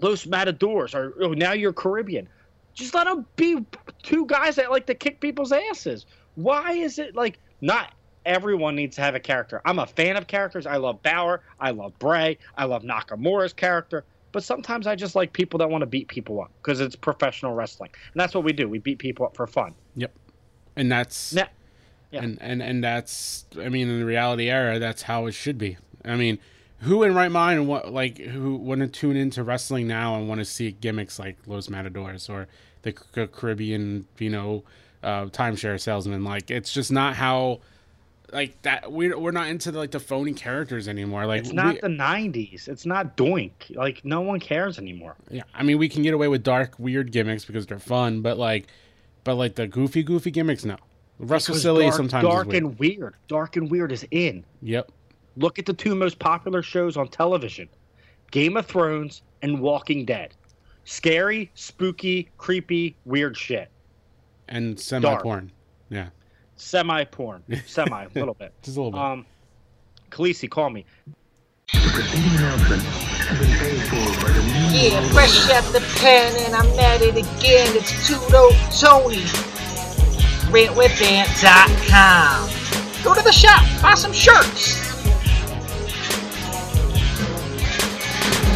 Los Matadors, or oh, now you're Caribbean. Just let them be two guys that like to kick people's asses. Why is it like not everyone needs to have a character? I'm a fan of characters. I love Balor. I love Bray. I love Nakamura's character. But sometimes I just like people that want to beat people up because it's professional wrestling, and that's what we do. We beat people up for fun. Yep. And that's Now, Yeah. and, and and that's I mean in the reality era that's how it should be. I mean, who in right mind what like who want to tune into wrestling now and want to see gimmicks like Los Matadors or the Caribbean, you know, uh, timeshare salesman? Like it's just not how like that. We're we're not into the, like the phony characters anymore. Like it's not we- the '90s. It's not Doink. Like no one cares anymore. Yeah, I mean, we can get away with dark, weird gimmicks because they're fun, but like, but like the goofy, goofy gimmicks, no. Russell Because Silly dark, sometimes. dark and weird. Dark and weird is in. Yep. Look at the two most popular shows on television Game of Thrones and Walking Dead. Scary, spooky, creepy, weird shit. And semi porn. Yeah, Semi porn. Semi, a little bit. just a little bit. Um, Khaleesi, call me. Yeah, fresh out the pen and I'm at it again. It's Tudo Tony. RantWithAnt.com. Go to the shop, buy some shirts.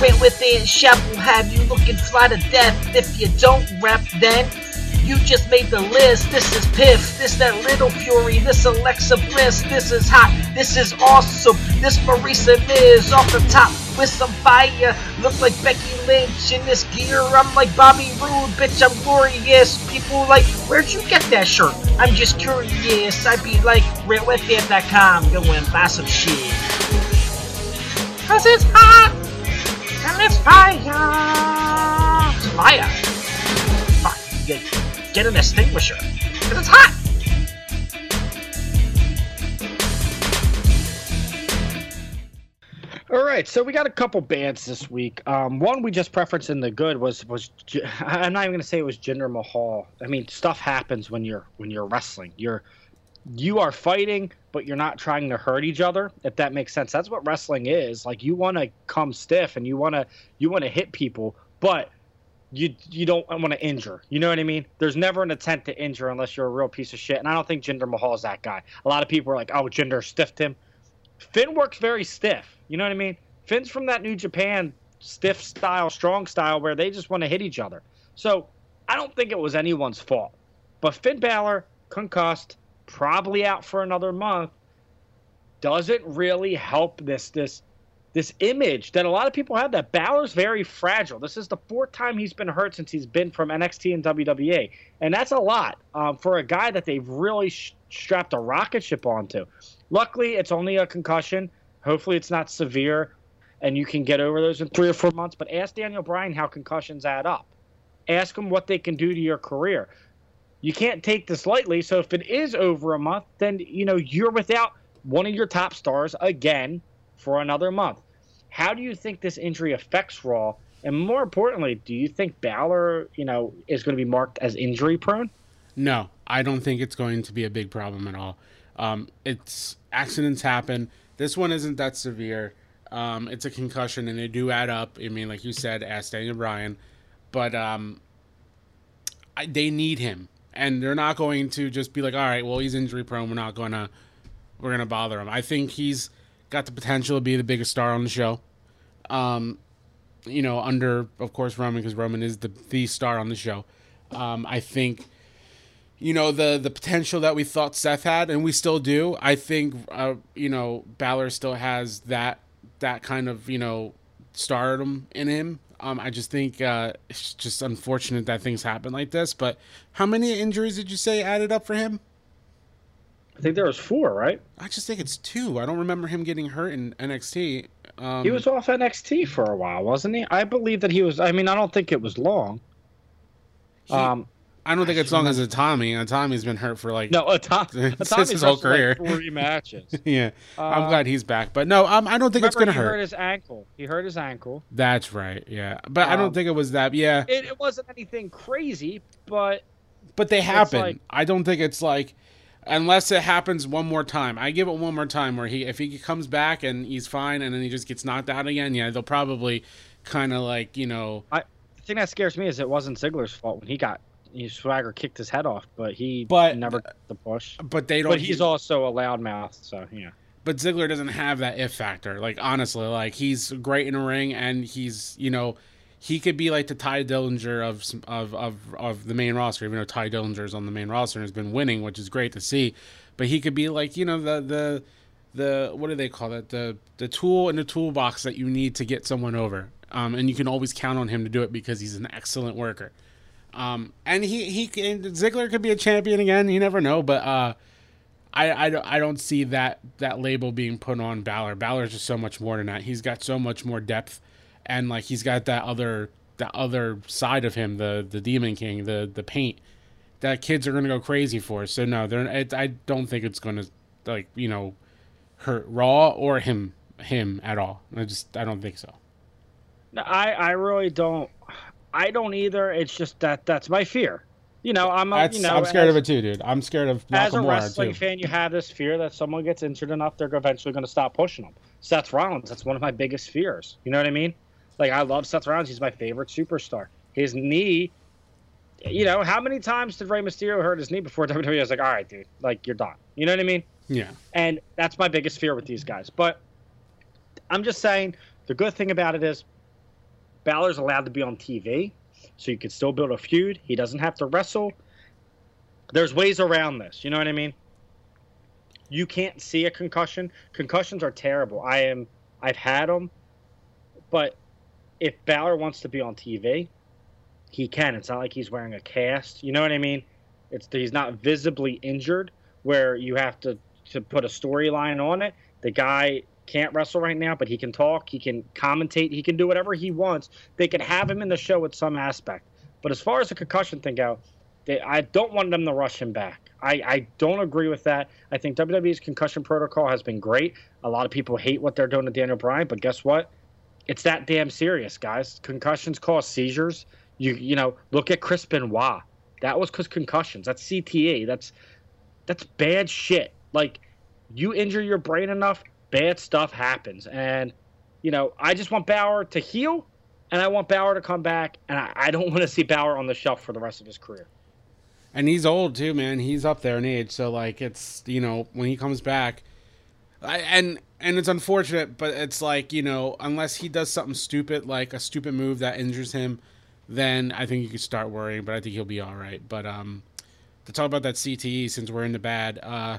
Rant with Ant shop will have you looking fly to death. If you don't rep, then you just made the list. This is Piff, this that Little Fury, this Alexa Bliss, this is hot, this is awesome, this Marisa Miz off the top with some fire. Look like Becky Lynch in this gear. I'm like Bobby Roode, bitch. I'm glorious. People like, where'd you get that shirt? I'm just curious. I'd be like, rentwithit.com, go and buy some shit. Cause it's hot and it's fire. Fire. Get, an extinguisher. Cause it's hot. All right, so we got a couple bands this week. Um, one we just preferenced in the good was was I'm not even gonna say it was Jinder Mahal. I mean, stuff happens when you're when you're wrestling. You're you are fighting, but you're not trying to hurt each other. If that makes sense, that's what wrestling is. Like you want to come stiff and you want to you want to hit people, but you you don't want to injure. You know what I mean? There's never an intent to injure unless you're a real piece of shit. And I don't think Jinder Mahal is that guy. A lot of people are like, "Oh, Jinder stiffed him." Finn works very stiff. You know what I mean? Finn's from that New Japan stiff style, strong style where they just want to hit each other. So I don't think it was anyone's fault. But Finn Balor, concussed, probably out for another month, doesn't really help this this this image that a lot of people have that Balor's very fragile. This is the fourth time he's been hurt since he's been from NXT and WWE, and that's a lot um, for a guy that they've really sh- strapped a rocket ship onto. Luckily, it's only a concussion. Hopefully, it's not severe, and you can get over those in three or four months. But ask Daniel Bryan how concussions add up. Ask him what they can do to your career. You can't take this lightly. So if it is over a month, then you know you're without one of your top stars again for another month. How do you think this injury affects Raw And more importantly, do you think Balor, you know, is going to be marked as injury prone? No, I don't think it's going to be a big problem at all. Um, it's accidents happen. This one isn't that severe. Um, it's a concussion, and they do add up. I mean, like you said, ask Daniel Bryan, but um, I, they need him, and they're not going to just be like, all right, well, he's injury prone. We're not gonna we're gonna bother him. I think he's got the potential to be the biggest star on the show. Um, you know, under of course Roman because Roman is the the star on the show. Um, I think you know the the potential that we thought Seth had, and we still do. I think uh, you know Balor still has that that kind of you know stardom in him. Um, I just think uh, it's just unfortunate that things happen like this. But how many injuries did you say added up for him? I think there was four, right? I just think it's two. I don't remember him getting hurt in NXT. Um, He was off NXT for a while, wasn't he? I believe that he was. I mean, I don't think it was long. he- Um, I don't think it's long as a Tommy. Uh, Tommy's been hurt for like no, Atom- Since Itami's his whole wrestled, like, career. three matches. yeah. I'm Uh, glad he's back, but no, um, I don't think it's gonna he hurt He hurt. his ankle. He hurt his ankle. That's right. Yeah, but I don't Um, think it was that. Yeah, It, it wasn't anything crazy, but but they happen. like- I don't think it's like unless it happens one more time. I give it one more time where he if he comes back and he's fine and then he just gets knocked out again. Yeah, they'll probably kind of like you know. I, the thing that scares me is it wasn't Ziggler's fault when he got he Swagger kicked his head off, but he But- never the push. But they don't. But he's also a loudmouth, so yeah. but Ziggler doesn't have that if factor. Like honestly, like he's great in a ring, and he's you know he could be like the Tye Dillinger of of of of the main roster. Even though Tye Dillinger's on the main roster and has been winning, which is great to see. But he could be like you know the the the what do they call it the the tool in the toolbox that you need to get someone over. Um, and you can always count on him to do it because he's an excellent worker. Um, and he he can, Ziggler could be a champion again. You never know, but uh, I, I, I don't see that that label being put on Balor. Balor's just so much more than that. He's got so much more depth, and like he's got that other that other side of him, the the Demon King, the the paint that kids are gonna go crazy for. So no, they're it, I don't think it's gonna like you know hurt Raw or him him at all. I just I don't think so. I I really don't. I don't either. It's just that that's my fear. You know, I'm a, you know, I'm scared as, of it too, dude. I'm scared of as a wrestling too. fan, you have this fear that someone gets injured enough, they're eventually going to stop pushing them. Seth Rollins, that's one of my biggest fears. You know what I mean? Like I love Seth Rollins. He's my favorite superstar. His knee. You know, how many times did Rey Mysterio hurt his knee before WWE? I was like, all right, dude, like you're done. You know what I mean? Yeah. And that's my biggest fear with these guys. But I'm just saying the good thing about it is Balor's allowed to be on TV, so you can still build a feud. He doesn't have to wrestle. There's ways around this. You know what I mean? You can't see a concussion. Concussions are terrible. I am. I've had them, but if Balor wants to be on TV, he can. It's not like he's wearing a cast. You know what I mean? It's he's not visibly injured where you have to to put a storyline on it. The guy can't wrestle right now, but he can talk, he can commentate, he can do whatever he wants. They can have him in the show with some aspect. But as far as the concussion thing go, they, I don't want them to rush him back. I, I don't agree with that. I think WWE's concussion protocol has been great. A lot of people hate what they're doing to Daniel Bryan, but guess what? It's that damn serious, guys. Concussions cause seizures. You you know, look at Chris Benoit. That was because concussions. That's CTE. That's that's bad shit. Like you injure your brain enough, bad stuff happens. And you know, I just want Balor to heal, and I want Balor to come back, and I, I don't want to see Balor on the shelf for the rest of his career. And he's old too, man. He's up there in age, so like it's you know when he comes back, I, and and it's unfortunate, but it's like you know unless he does something stupid like a stupid move that injures him, then I think you could start worrying. But I think he'll be all right. But um, to talk about that CTE since we're in the bad, uh,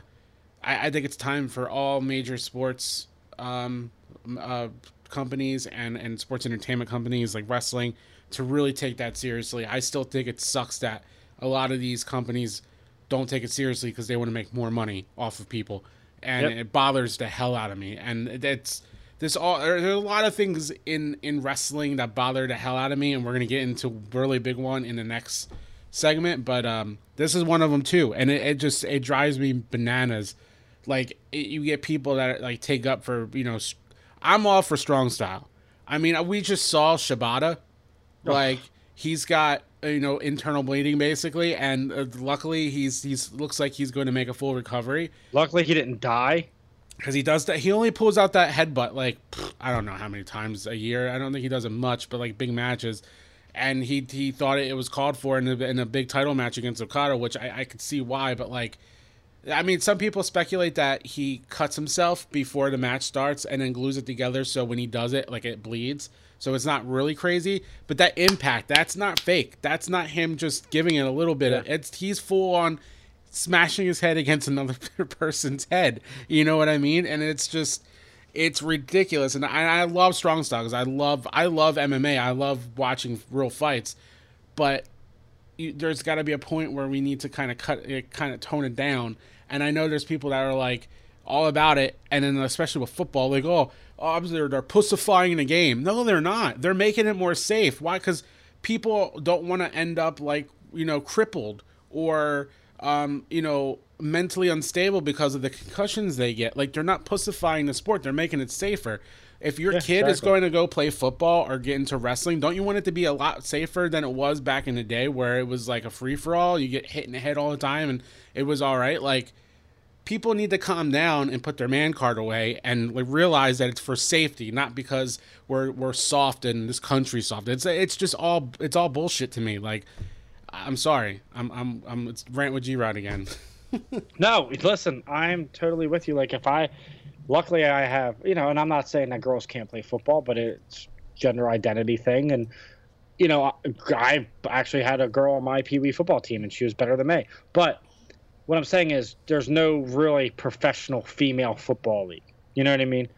I, I think it's time for all major sports um uh companies and and sports entertainment companies like wrestling to really take that seriously. I still think it sucks that a lot of these companies don't take it seriously because they want to make more money off of people, and Yep. it bothers the hell out of me. And it's this all there are a lot of things in in wrestling that bother the hell out of me, and we're gonna get into really big one in the next segment. But um, this is one of them too, and it, it just it drives me bananas. Like it, you get people that like take up for you know, I'm all for strong style. I mean, we just saw Shibata Like he's got you know internal bleeding basically, and uh, luckily he's he's looks like he's going to make a full recovery Luckily, he didn't die. because he does that. He only pulls out that headbutt like pff, I don't know how many times a year. I don't think he does it much, but like big matches. And he he thought it was called for in a, in a big title match against Okada, which I, I could see why. But like, I mean, some people speculate that he cuts himself before the match starts and then glues it together, so when he does it, like it bleeds. So it's not really crazy, but that impact, that's not fake. That's not him just giving it a little bit. It's he's full on smashing his head against another person's head. You know what I mean? And it's just it's ridiculous. And I, I love strong style because I love I love MMA. I love watching real fights, but you, there's got to be a point where we need to kind of cut it, kind of tone it down. And I know there's people that are like all about it, and then especially with football, like oh, oh they're they're pussifying the game. No, they're not. They're making it more safe. Why? Because people don't want to end up like you know crippled or um, you know mentally unstable because of the concussions they get. Like they're not pussifying the sport. They're making it safer. If your Yeah, kid is going to go play football or get into wrestling, don't you want it to be a lot safer than it was back in the day where it was like a free for all? You get hit in the head all the time and it was all right. Like people need to calm down and put their man card away and like, realize that it's for safety, not because we're we're soft and this country's soft. It's it's just all it's all bullshit to me. Like I'm sorry. I'm I'm I'm it's rant with G Rod again. No, listen, I'm totally with you. Like if I, luckily I have, you know, and I'm not saying that girls can't play football, but it's gender identity thing, and you know, I actually had a girl on my pee wee football team, and she was better than me. But what I'm saying is, there's no really professional female football league. You know what I mean?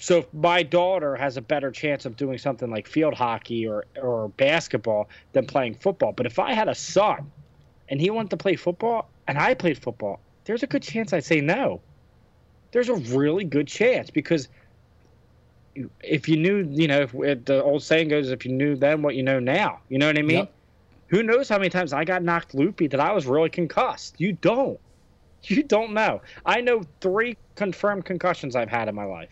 So if my daughter has a better chance of doing something like field hockey or or basketball than playing football. But if I had a son and he wanted to play football and I played football, there's a good chance I'd say no. There's a really good chance because if you knew, you know, if, if the old saying goes, if you knew then what you know now, you know what I mean? Yep. Who knows how many times I got knocked loopy that I was really concussed? You don't. You don't know. I know three confirmed concussions I've had in my life.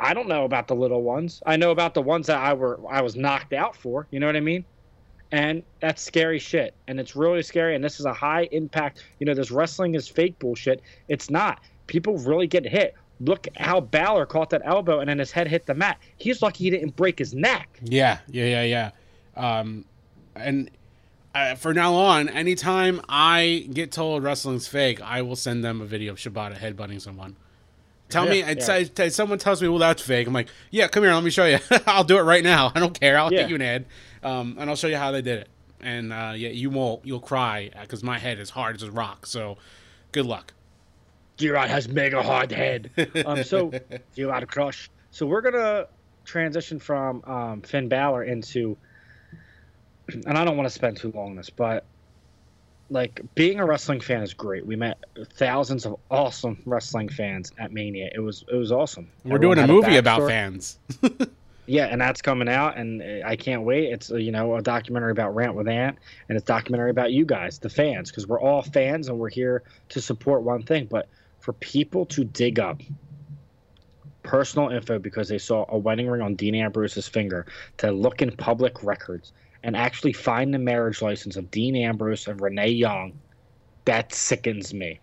I don't know about the little ones. I know about the ones that I were I was knocked out for. You know what I mean? And that's scary shit. And it's really scary. And this is a high impact. You know, this wrestling is fake bullshit. It's not. People really get hit. Look how Balor caught that elbow and then his head hit the mat. He's lucky he didn't break his neck. Yeah, yeah, yeah, yeah. Um, and uh, for now on, anytime I get told wrestling's fake, I will send them a video of Shibata headbutting someone. Tell me, Yeah, it's, yeah. someone tells me, well, that's fake. I'm like, yeah, come here, let me show you. I'll do it right now. I don't care. I'll Yeah. hit you in the head, um, and I'll show you how they did it. And uh, yeah, you won't. You'll cry because my head is hard as a rock. So, good luck. Gerard has mega hard head. Um, so Gerard crush. So we're gonna transition from um, Finn Balor into, and I don't want to spend too long on this, but like being a wrestling fan is great. We met thousands of awesome wrestling fans at Mania. It was it was awesome. We're Everyone doing a movie about fans. Yeah, and that's coming out, and uh, I can't wait. It's uh, you know a documentary about Rant with Ant, and it's a documentary about you guys, the fans, because we're all fans and we're here to support one thing. But for people to dig up personal info because they saw a wedding ring on Dean Ambrose's finger, to look in public records and actually find the marriage license of Dean Ambrose and Renee Young, that sickens me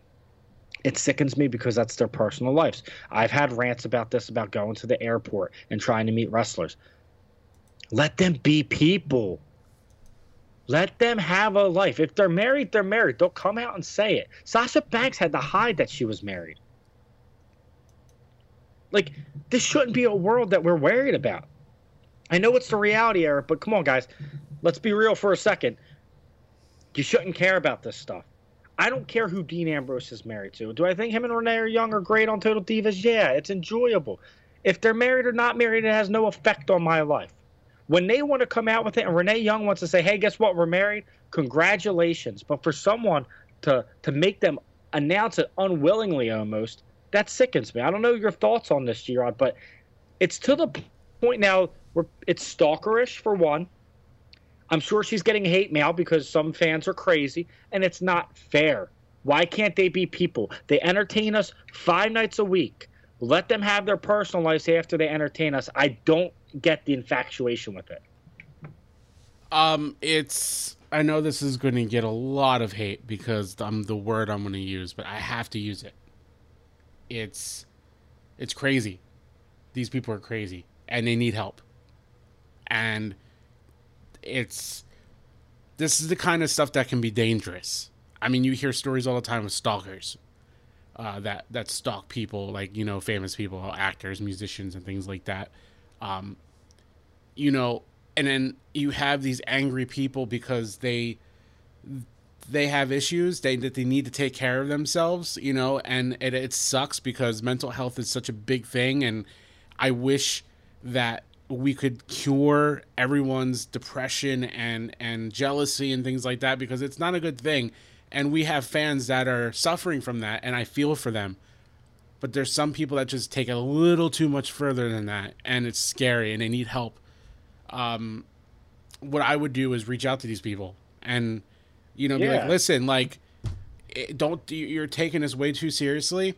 it sickens me because that's their personal lives. I've had rants about this about going to the airport and trying to meet wrestlers. Let them be people. Let them have a life. If they're married, they're married. They'll come out and say it. Sasha Banks had to hide that she was married. Like, this shouldn't be a world that we're worried about. I know it's the reality era, but come on, guys. Let's be real for a second. You shouldn't care about this stuff. I don't care who Dean Ambrose is married to. Do I think him and Renee are young or great on Total Divas? Yeah, it's enjoyable. If they're married or not married, it has no effect on my life. When they want to come out with it and Renee Young wants to say, hey, guess what? We're married, congratulations. But for someone to to make them announce it unwillingly almost, that sickens me. I don't know your thoughts on this, Gerard, but it's to the point now where it's stalkerish for one. I'm sure she's getting hate mail because some fans are crazy, and it's not fair. Why can't they be people? They entertain us five nights a week. Let them have their personal lives after they entertain us. I don't get the infatuation with it. Um, it's. I know this is going to get a lot of hate because I'm the word I'm going to use, but I have to use it. It's, it's crazy. These people are crazy, and they need help. And it's, this is the kind of stuff that can be dangerous. I mean, you hear stories all the time of stalkers, uh, that that stalk people, like you know, famous people, actors, musicians, and things like that. Um, you know, and then you have these angry people because they they have issues they that they need to take care of themselves you know and it, it sucks because mental health is such a big thing and i wish that we could cure everyone's depression and and jealousy and things like that because it's not a good thing. And we have fans that are suffering from that and i feel for them but there's some people that just take it a little too much further than that and it's scary and they need help um, what I would do is reach out to these people and you know be Yeah. like, listen, like, it, don't you're taking this way too seriously.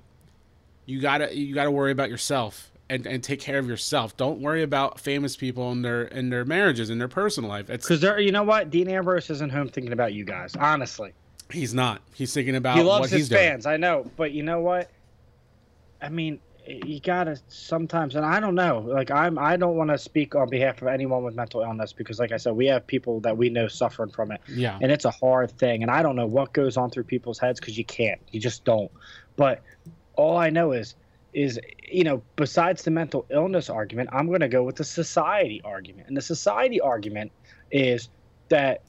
You gotta you gotta worry about yourself and, and take care of yourself. Don't worry about famous people and their and their marriages and their personal life. Because there, you know what, Dean Ambrose isn't home thinking about you guys. Honestly, he's not. He's thinking about he loves his he's doing. fans. I know, but you know what? I mean, you gotta sometimes, and I don't know. Like I'm, I don't want to speak on behalf of anyone with mental illness because, like I said, we have people that we know suffering from it. Yeah. and it's a hard thing. And I don't know what goes on through people's heads because you can't. You just don't. But all I know is, is you know, besides the mental illness argument, I'm going to go with the society argument. And the society argument is that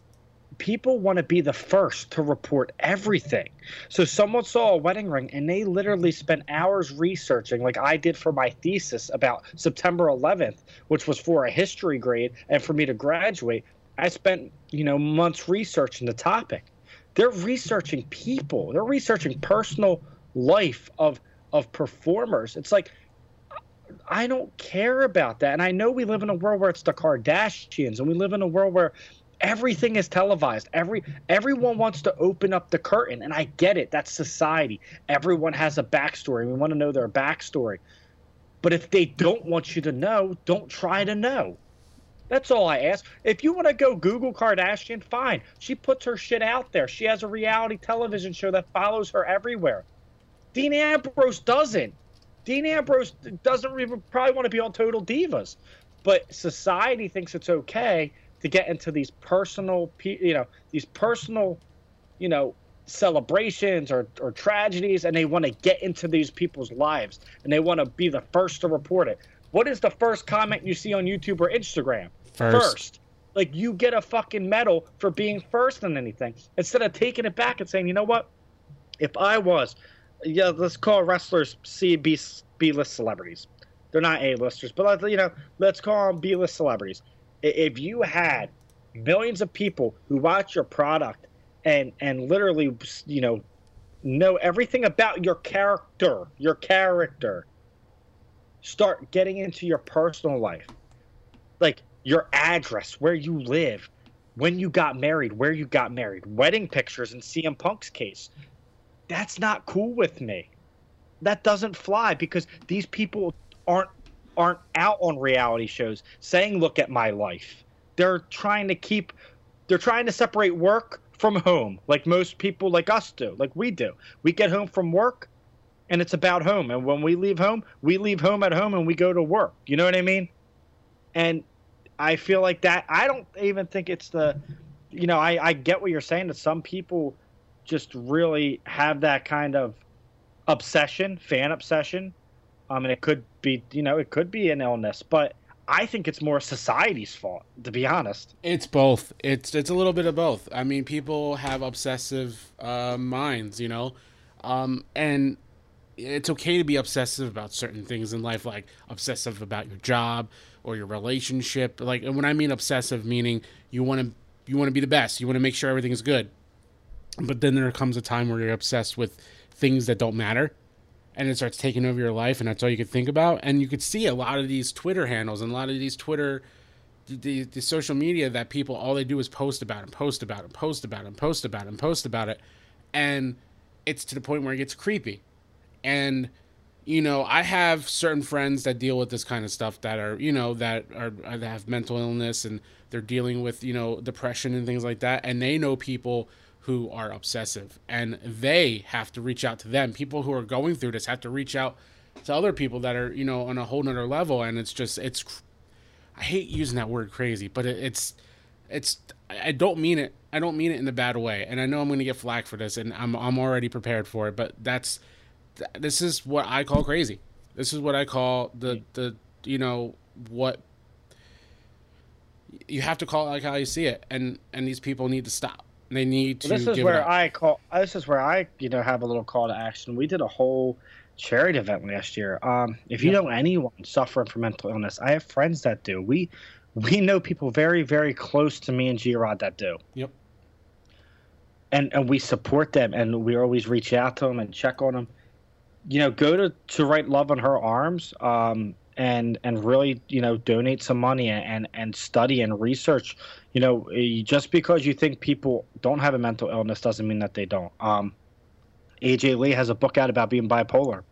people want to be the first to report everything. So someone saw a wedding ring and they literally spent hours researching, like I did for my thesis about September 11th, which was for a history grade and for me to graduate. I spent, you know, months researching the topic. They're researching people. They're researching personal life of of performers. It's like I don't care about that. And I know we live in a world where it's the Kardashians and we live in a world where everything is televised. Every everyone wants to open up the curtain and I get it. That's society. Everyone has a backstory. We want to know their backstory. But if they don't want you to know, don't try to know. That's all I ask. If you want to go Google Kardashian, fine. She puts her shit out there. She has a reality television show that follows her everywhere. Dean Ambrose doesn't. Dean Ambrose doesn't even probably want to be on Total Divas, but society thinks it's okay to get into these personal, you know, these personal, you know, celebrations or, or tragedies, and they want to get into these people's lives, and they want to be the first to report it. What is the first comment you see on YouTube or Instagram? First. Like you get a fucking medal for being first in anything instead of taking it back and saying, you know what? If I was, yeah, let's call wrestlers C B B list celebrities. They're not A listers, but let's you know, let's call them B list celebrities. If you had millions of people who watch your product and and literally you know know everything about your character, your character, start getting into your personal life, like your address, where you live, when you got married, where you got married, wedding pictures in CM Punk's case. That's not cool with me. That doesn't fly because these people aren't aren't out on reality shows saying look at my life. They're trying to keep they're trying to separate work from home like most people like us do, like we do. We get home from work and it's about home and when we leave home, we leave home at home and we go to work. You know what I mean? And I feel like that I don't even think it's the you know, I, I get what you're saying that some people just really have that kind of obsession, fan obsession. Um, and it could be, you know, it could be an illness, but I think it's more society's fault, to be honest. It's both. It's it's a little bit of both. I mean, people have obsessive uh, minds, you know, um, and it's okay to be obsessive about certain things in life, like obsessive about your job or your relationship. Like, and when I mean obsessive, meaning you want to you want to be the best, you want to make sure everything is good, but then there comes a time where you're obsessed with things that don't matter and it starts taking over your life and that's all you could think about. And you could see a lot of these twitter handles and a lot of these twitter the, the social media that people all they do is post about and post about and post about and post about and post about it. And it's to the point where it gets creepy. And you know, I have certain friends that deal with this kind of stuff that are, you know, that are that have mental illness and they're dealing with, you know, depression and things like that, and they know people who are obsessive and they have to reach out to them. People who are going through this have to reach out to other people that are, you know, on a whole nother level, and it's just it's. I hate using that word crazy, but it, it's it's I don't mean it. I don't mean it in a bad way, and I know I'm going to get flack for this, and I'm I'm already prepared for it. But that's this is what I call crazy. This is what I call the the you know what you have to call it like how you see it, and and these people need to stop. They need to. Well, this is where. I call. This is where I, you know, have a little call to action. We did a whole charity event last year. Um, if you know anyone suffering from mental illness, I have friends that do. We we know people very very close to me and G Rod that do. Yep. And and we support them, and we always reach out to them and check on them. You know, go to to Write Love on Her Arms. Um, and and really you know donate some money and and study and research. You know eh, just because you think people don't have a mental illness doesn't mean that they don't. Um aj lee has a book out about being bipolar.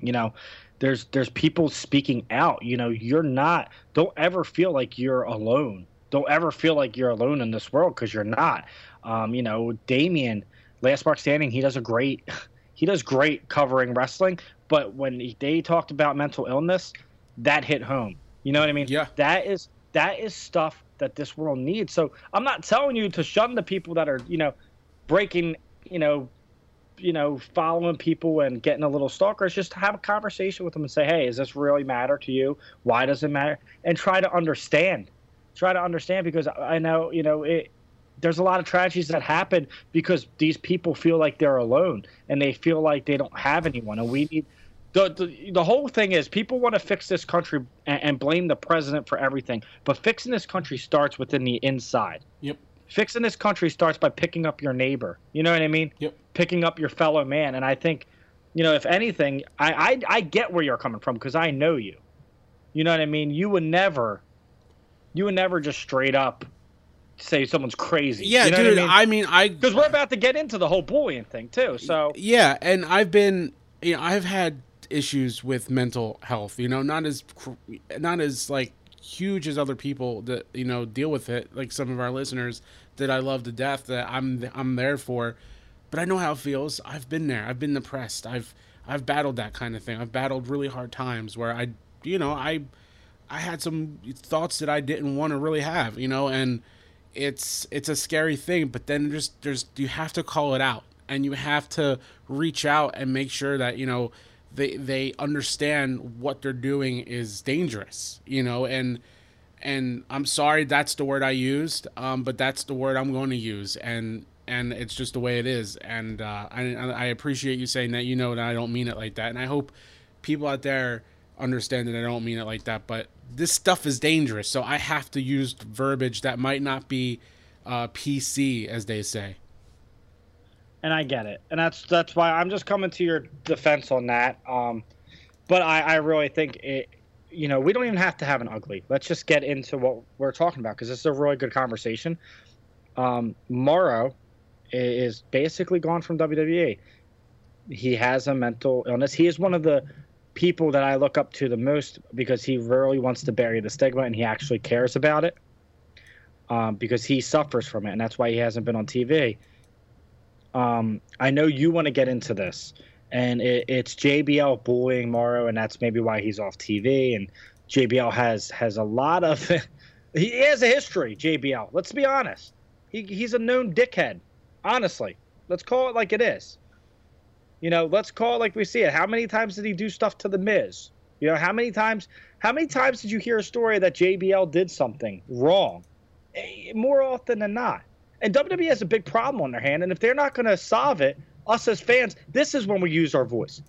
You know there's there's people speaking out. You know you're not don't ever feel like you're alone. Don't ever feel like you're alone in this world because you're not. Um you know damien last mark standing he does a great he does great covering wrestling but when he, they talked about mental illness that hit home. You know what I mean? Yeah. That is that is stuff that this world needs. So I'm not telling you to shun the people that are, you know, breaking, you know, you know, following people and getting a little stalker. It's just to have a conversation with them and say, hey, does this really matter to you? Why does it matter? And try to understand. Try to understand because I know, you know, it there's a lot of tragedies that happen because these people feel like they're alone and they feel like they don't have anyone. And we need the, the, the whole thing is people want to fix this country and, and blame the president for everything, but fixing this country starts within the inside. Yep. Fixing this country starts by picking up your neighbor. You know what I mean? Yep. Picking up your fellow man. And I think, you know, if anything, I I, I get where you're coming from because I know you. You know what I mean? You would never, you would never just straight up say someone's crazy. Yeah, you know dude. What I mean, I because we're about to get into the whole bullying thing too. So yeah, and I've been, you know, I've had issues with mental health. You know, not as not as like huge as other people that you know deal with it, like some of our listeners that I love to death that I'm I'm there for. But I know how it feels. I've been there. I've been depressed. I've I've battled that kind of thing. I've battled really hard times where I, you know, I I had some thoughts that I didn't want to really have, you know, and it's it's a scary thing, but then just there's you have to call it out and you have to reach out and make sure that, you know, they they understand what they're doing is dangerous, you know, and and I'm sorry that's the word I used, um, but that's the word I'm going to use, and and it's just the way it is, and uh, I I appreciate you saying that, you know, that I don't mean it like that, and I hope people out there understand that I don't mean it like that, but this stuff is dangerous, so I have to use verbiage that might not be uh, PC, as they say. And I get it, and that's that's why I'm just coming to your defense on that. Um, but I, I really think it. You know, we don't even have to have an ugly. Let's just get into what we're talking about because this is a really good conversation. Um, Mauro is basically gone from WWE. He has a mental illness. He is one of the people that I look up to the most because he really wants to bury the stigma and he actually cares about it. Um, because he suffers from it, and that's why he hasn't been on TV um, I know you want to get into this, and it, it's JBL bullying Mauro, and that's maybe why he's off TV. And JBL has has a lot of he has a history. JBL, let's be honest, he, he's a known dickhead. Honestly, let's call it like it is. You know, let's call it like we see it. How many times did he do stuff to the Miz? You know, how many times? How many times did you hear a story that JBL did something wrong? Eh, More often than not. And WWE has a big problem on their hand, and if they're not going to solve it, us as fans, this is when we use our voice.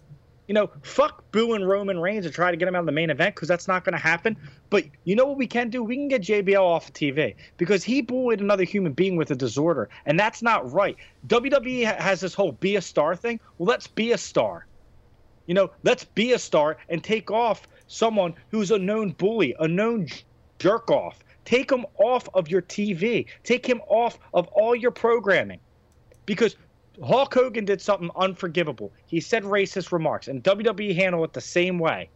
You know, fuck booing Roman Reigns and try to get him out of the main event because that's not going to happen. But you know what we can do? We can get JBL off of TV because he bullied another human being with a disorder, and that's not right. WWE has this whole be a star thing. Well, let's be a star. You know, let's be a star and take off someone who's a known bully, a known jerk off. Take him off of your TV. Take him off of all your programming. Because Hulk Hogan did something unforgivable. He said racist remarks, and WWE handled it the same way.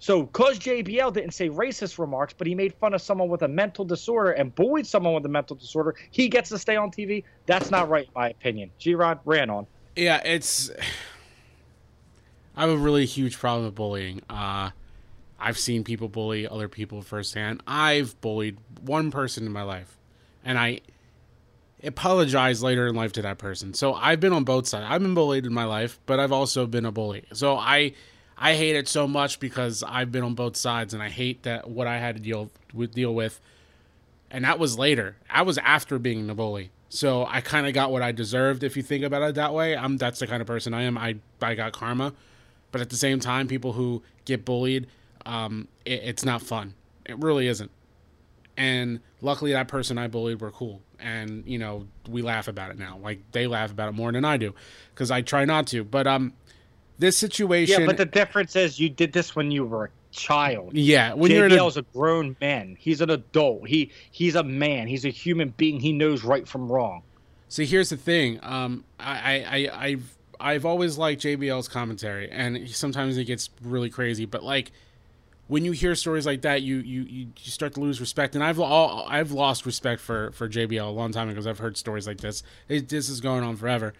So, because JBL didn't say racist remarks, but he made fun of someone with a mental disorder and bullied someone with a mental disorder, he gets to stay on TV. That's not right, in my opinion. G Rod ran on. Yeah, it's. I have a really huge problem with bullying. Uh, I've seen people bully other people firsthand. I've bullied one person in my life, and I apologize later in life to that person. So I've been on both sides. I've been bullied in my life, but I've also been a bully. So I I hate it so much because I've been on both sides, and I hate that what I had to deal with deal with. And that was later. I was after being the bully. So I kind of got what I deserved if you think about it that way. I'm that's the kind of person I am. I I got karma. But at the same time, people who get bullied, um, it, it's not fun. It really isn't. And luckily, that person I bullied were cool, and you know we laugh about it now. Like they laugh about it more than I do, because I try not to. But um, this situation. Yeah, but the difference is you did this when you were a child. Yeah, when JBL you're in a, is a grown man. He's an adult. He he's a man. He's a human being. He knows right from wrong. So here's the thing. Um, I, I, I've, I've always liked JBL's commentary, and sometimes it gets really crazy. But like, when you hear stories like that, you, you, you, start to lose respect. And I've, all, I've lost respect for, for JBL a long time ago because I've heard stories like this. It, this is going on forever,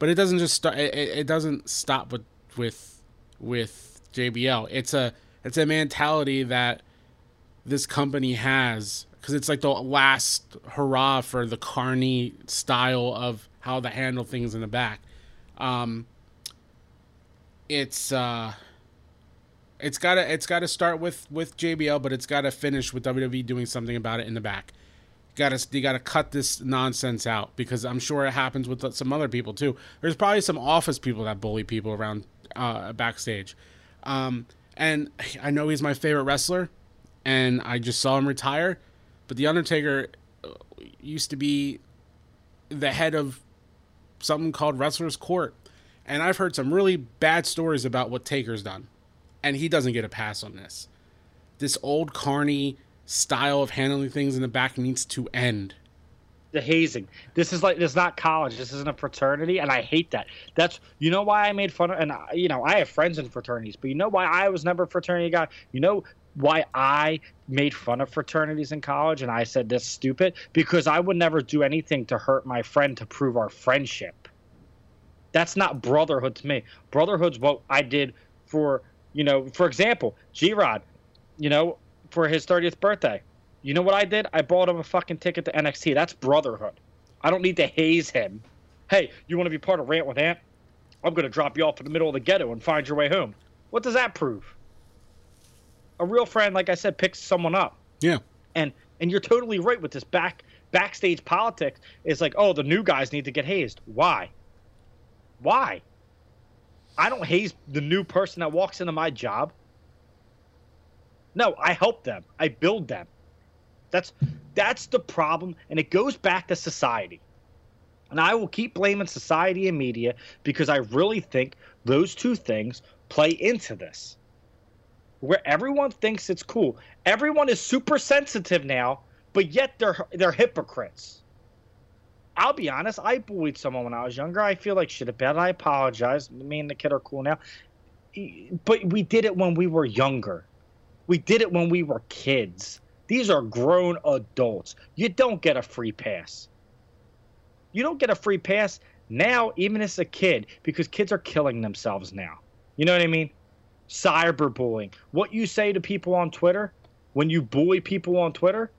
but it doesn't just start. It, it doesn't stop with, with, with JBL. It's a, it's a mentality that this company has because it's like the last hurrah for the carny style of how to handle things in the back. Um, it's uh, it's gotta it's gotta start with with JBL, but it's gotta finish with WWE doing something about it in the back. You gotta you gotta cut this nonsense out because I'm sure it happens with some other people too. There's probably some office people that bully people around uh, backstage. Um, and I know he's my favorite wrestler, and I just saw him retire. But the Undertaker uh, used to be the head of something called Wrestler's Court, and I've heard some really bad stories about what Taker's done, and he doesn't get a pass on this. This old carny style of handling things in the back needs to end. The hazing. This is like this is not college. This isn't a fraternity, and I hate that. That's you know why I made fun of. And you know I have friends in fraternities, but you know why I was never a fraternity guy. You know why I made fun of fraternities in college and I said this stupid because I would never do anything to hurt my friend to prove our friendship. That's not brotherhood to me. Brotherhood's what I did for, you know, for example, G Rod, you know, for his 30th birthday. You know what I did? I bought him a fucking ticket to NXT. That's brotherhood. I don't need to haze him. Hey, you want to be part of Rant with Ant? I'm going to drop you off in the middle of the ghetto and find your way home. What does that prove? a real friend, like I said, picks someone up. Yeah. And and you're totally right with this back backstage politics. It's like, oh, the new guys need to get hazed. Why? Why? I don't haze the new person that walks into my job. No, I help them. I build them. That's that's the problem, and it goes back to society. And I will keep blaming society and media because I really think those two things play into this where everyone thinks it's cool. Everyone is super sensitive now, but yet they're they're hypocrites. I'll be honest, I bullied someone when I was younger. I feel like shit about it. I apologize. Me and the kid are cool now. But we did it when we were younger. We did it when we were kids. These are grown adults. You don't get a free pass. You don't get a free pass now, even as a kid, because kids are killing themselves now. You know what I mean? cyberbullying. What you say to people on Twitter, when you bully people on Twitter,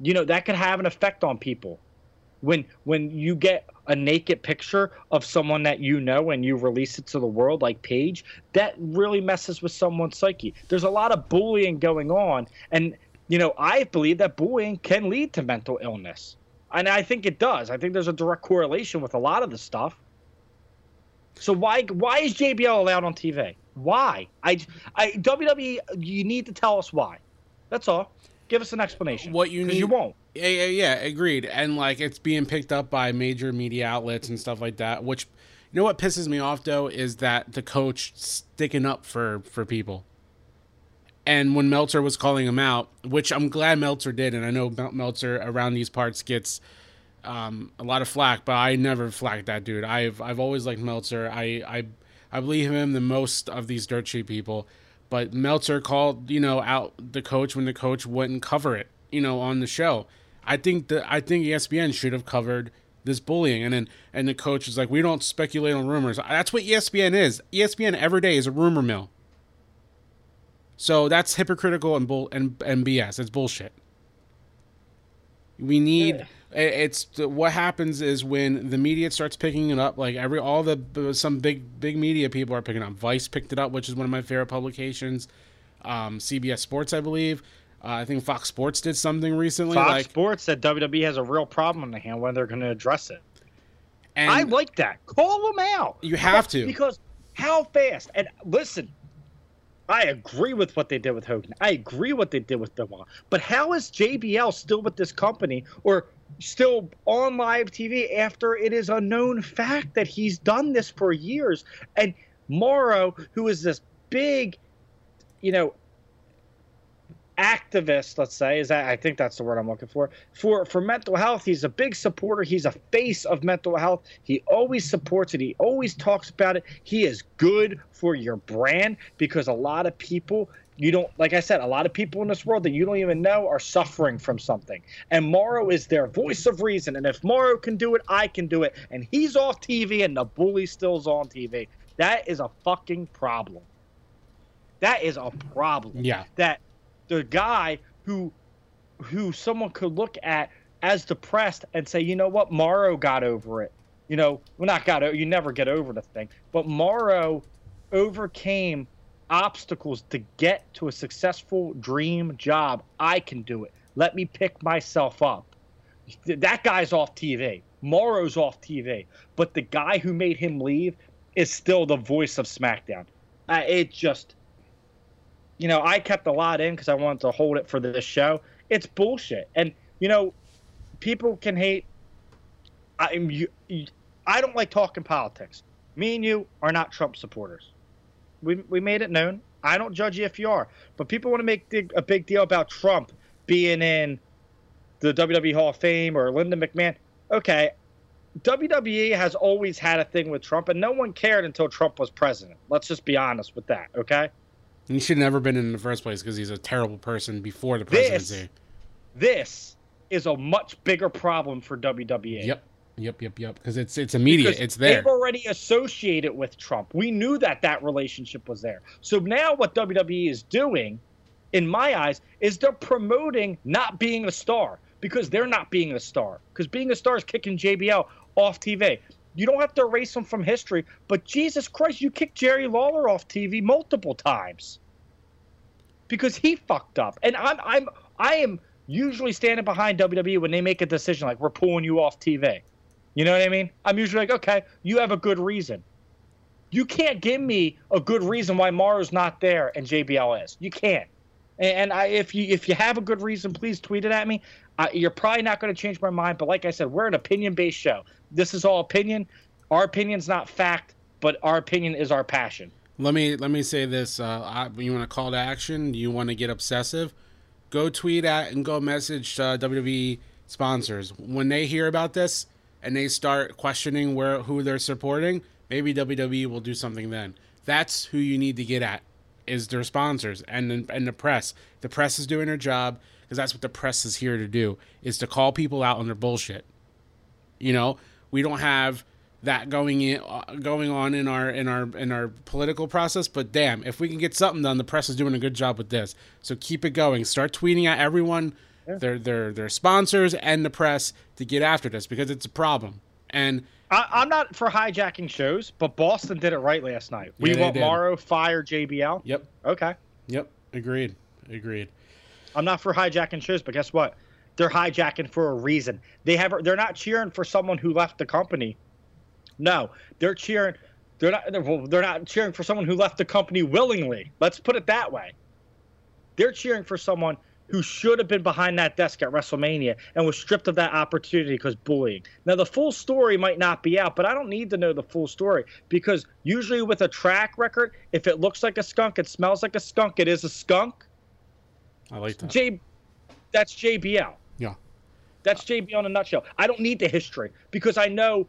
you know, that could have an effect on people. When when you get a naked picture of someone that you know and you release it to the world like Paige, that really messes with someone's psyche. There's a lot of bullying going on and you know, I believe that bullying can lead to mental illness. And I think it does. I think there's a direct correlation with a lot of the stuff. So why why is JBL allowed on TV? Why? I, I WWE. You need to tell us why. That's all. Give us an explanation. What you need, you won't. Yeah, yeah, agreed. And like it's being picked up by major media outlets and stuff like that. Which, you know, what pisses me off though is that the coach sticking up for for people. And when Meltzer was calling him out, which I'm glad Meltzer did, and I know Meltzer around these parts gets um, a lot of flack, but I never flacked that dude. I've I've always liked Meltzer. I I I believe him the most of these dirt sheet people. But Meltzer called you know out the coach when the coach wouldn't cover it you know on the show. I think that I think ESPN should have covered this bullying, and then and the coach is like, we don't speculate on rumors. That's what ESPN is. ESPN every day is a rumor mill. So that's hypocritical and bull and, and BS. It's bullshit. We need it's what happens is when the media starts picking it up like every all the some big big media people are picking up vice picked it up which is one of my favorite publications um, cbs sports i believe uh, i think fox sports did something recently Fox like Sports said WWE has a real problem on the hand when they're going to address it. and I like that. Call them out. You have to. Because how fast? And listen, I agree with what they did with Hogan. I agree what they did with Benoit. But how is JBL still with this company or still on live TV after it is a known fact that he's done this for years? And Mauro, who is this big, you know, activist, let's say, is that I think that's the word I'm looking for. For for mental health, he's a big supporter. He's a face of mental health. He always supports it. He always talks about it. He is good for your brand because a lot of people you don't like I said, a lot of people in this world that you don't even know are suffering from something. And Mauro is their voice of reason. And if Mauro can do it, I can do it. And he's off TV and the bully still's on TV. That is a fucking problem. That is a problem yeah that the guy who who someone could look at as depressed and say, you know what, Mauro got over it. You know, well, not got over. You never get over the thing, but Mauro overcame obstacles to get to a successful dream job. I can do it. Let me pick myself up. That guy's off TV. Mauro's off TV, but the guy who made him leave is still the voice of SmackDown. Uh, it just you know, I kept a lot in because I wanted to hold it for this show. It's bullshit, and you know, people can hate. I am you, you- I don't like talking politics. Me and you are not Trump supporters. We we made it known. I don't judge you if you are, but people want to make big, a big deal about Trump being in the WWE Hall of Fame or Linda McMahon. Okay, WWE has always had a thing with Trump, and no one cared until Trump was president. Let's just be honest with that. Okay. He should never been in the first place because he's a terrible person before the This- presidency this is a much bigger problem for WWE. yep yep yep yep because it's it's immediate Because it's there They've already associated with Trump. We knew that that relationship was there. So now what WWE is doing, in my eyes, is they're promoting not being a star because they're not being a star. Because being a star is kicking JBL off TV. You don't have to erase him from history, but Jesus Christ, you kicked Jerry Lawler off TV multiple times because he fucked up. And I'm I'm I am usually standing behind WWE when they make a decision like we're pulling you off TV. You know what I mean? I'm usually like, okay, you have a good reason. You can't give me a good reason why Mauro's not there and JBL is. You can't. And, I, if you if you have a good reason, please tweet it at me. I, you're probably not going to change my mind, but like I said, we're an opinion-based show. This is all opinion. Our opinion's not fact, but our opinion is our passion. Let me let me say this. Uh, I, you want to call to action? You want to get obsessive? Go tweet at and go message uh, WWE sponsors when they hear about this and they start questioning where who they're supporting. Maybe WWE will do something then. That's who you need to get at is their sponsors and and the press. The press is doing their job because that's what the press is here to do is to call people out on their bullshit. You know, we don't have that going in going on in our in our in our political process but damn if we can get something done the press is doing a good job with this so keep it going start tweeting at everyone their their their sponsors and the press to get after this because it's a problem and I, I'm not for hijacking shows, but Boston did it right last night. We Yeah, want did. Mauro fire JBL. yep Okay. yep agreed agreed I'm not for hijacking shows, but guess what? They're hijacking for a reason. They have they're not cheering for someone who left the company. No, they're cheering they're not they're, they're not cheering for someone who left the company willingly. Let's put it that way. They're cheering for someone who should have been behind that desk at WrestleMania and was stripped of that opportunity because bullying. Now the full story might not be out, but I don't need to know the full story because usually with a track record, if it looks like a skunk, it smells like a skunk, it is a skunk. i like that J, that's JBL. That's JBL in a nutshell. I don't need the history because I know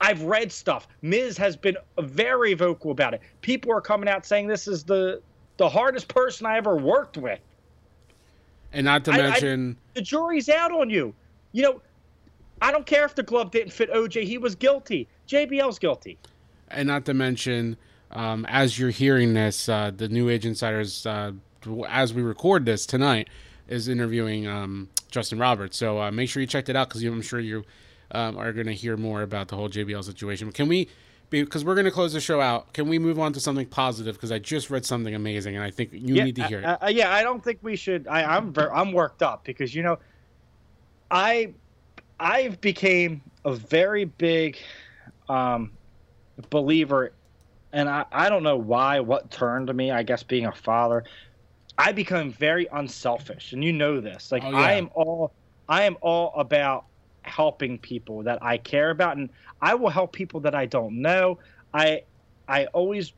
I've read stuff. Miz has been very vocal about it. People are coming out saying this is the the hardest person I ever worked with. And not to I- I- mention, The jury's out on you. You know, I don't care if the glove didn't fit OJ. He was guilty. JBL's guilty. and not to mention, um, as you're hearing this, uh, the New Age Insiders, uh, as we record this tonight, is interviewing um, Justin Roberts. So uh, make sure you check it out because I'm sure you um, are going to hear more about the whole JBL situation. Can we? Be Because we're going to close the show out. Can we move on to something positive? Because I just read something amazing, and I think you yeah, need to hear it. uh, uh, yeah, I don't think we should. I, I'm ver- I'm worked up because you know, I I've became a very big um, believer, and I I don't know why what turned to me. I guess being a father, I become very unselfish, and you know this. Like Oh, yeah. I am all I am all about helping people that I care about, and I will help people that I don't know. I I always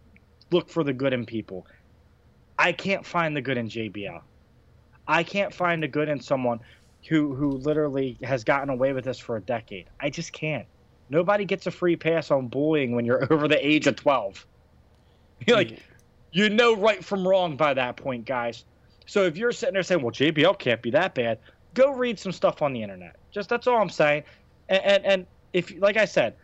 look for the good in people. I can't find the good in JBL. I can't find the good in someone who who literally has gotten away with this for a decade. I just can't. Nobody gets a free pass on bullying when you're over the age of 12. You're like you know right from wrong by that point, guys. So if you're sitting there saying, "Well, JBL can't be that bad," go read some stuff on the internet. Just that's all I'm saying. And and, and if like I said,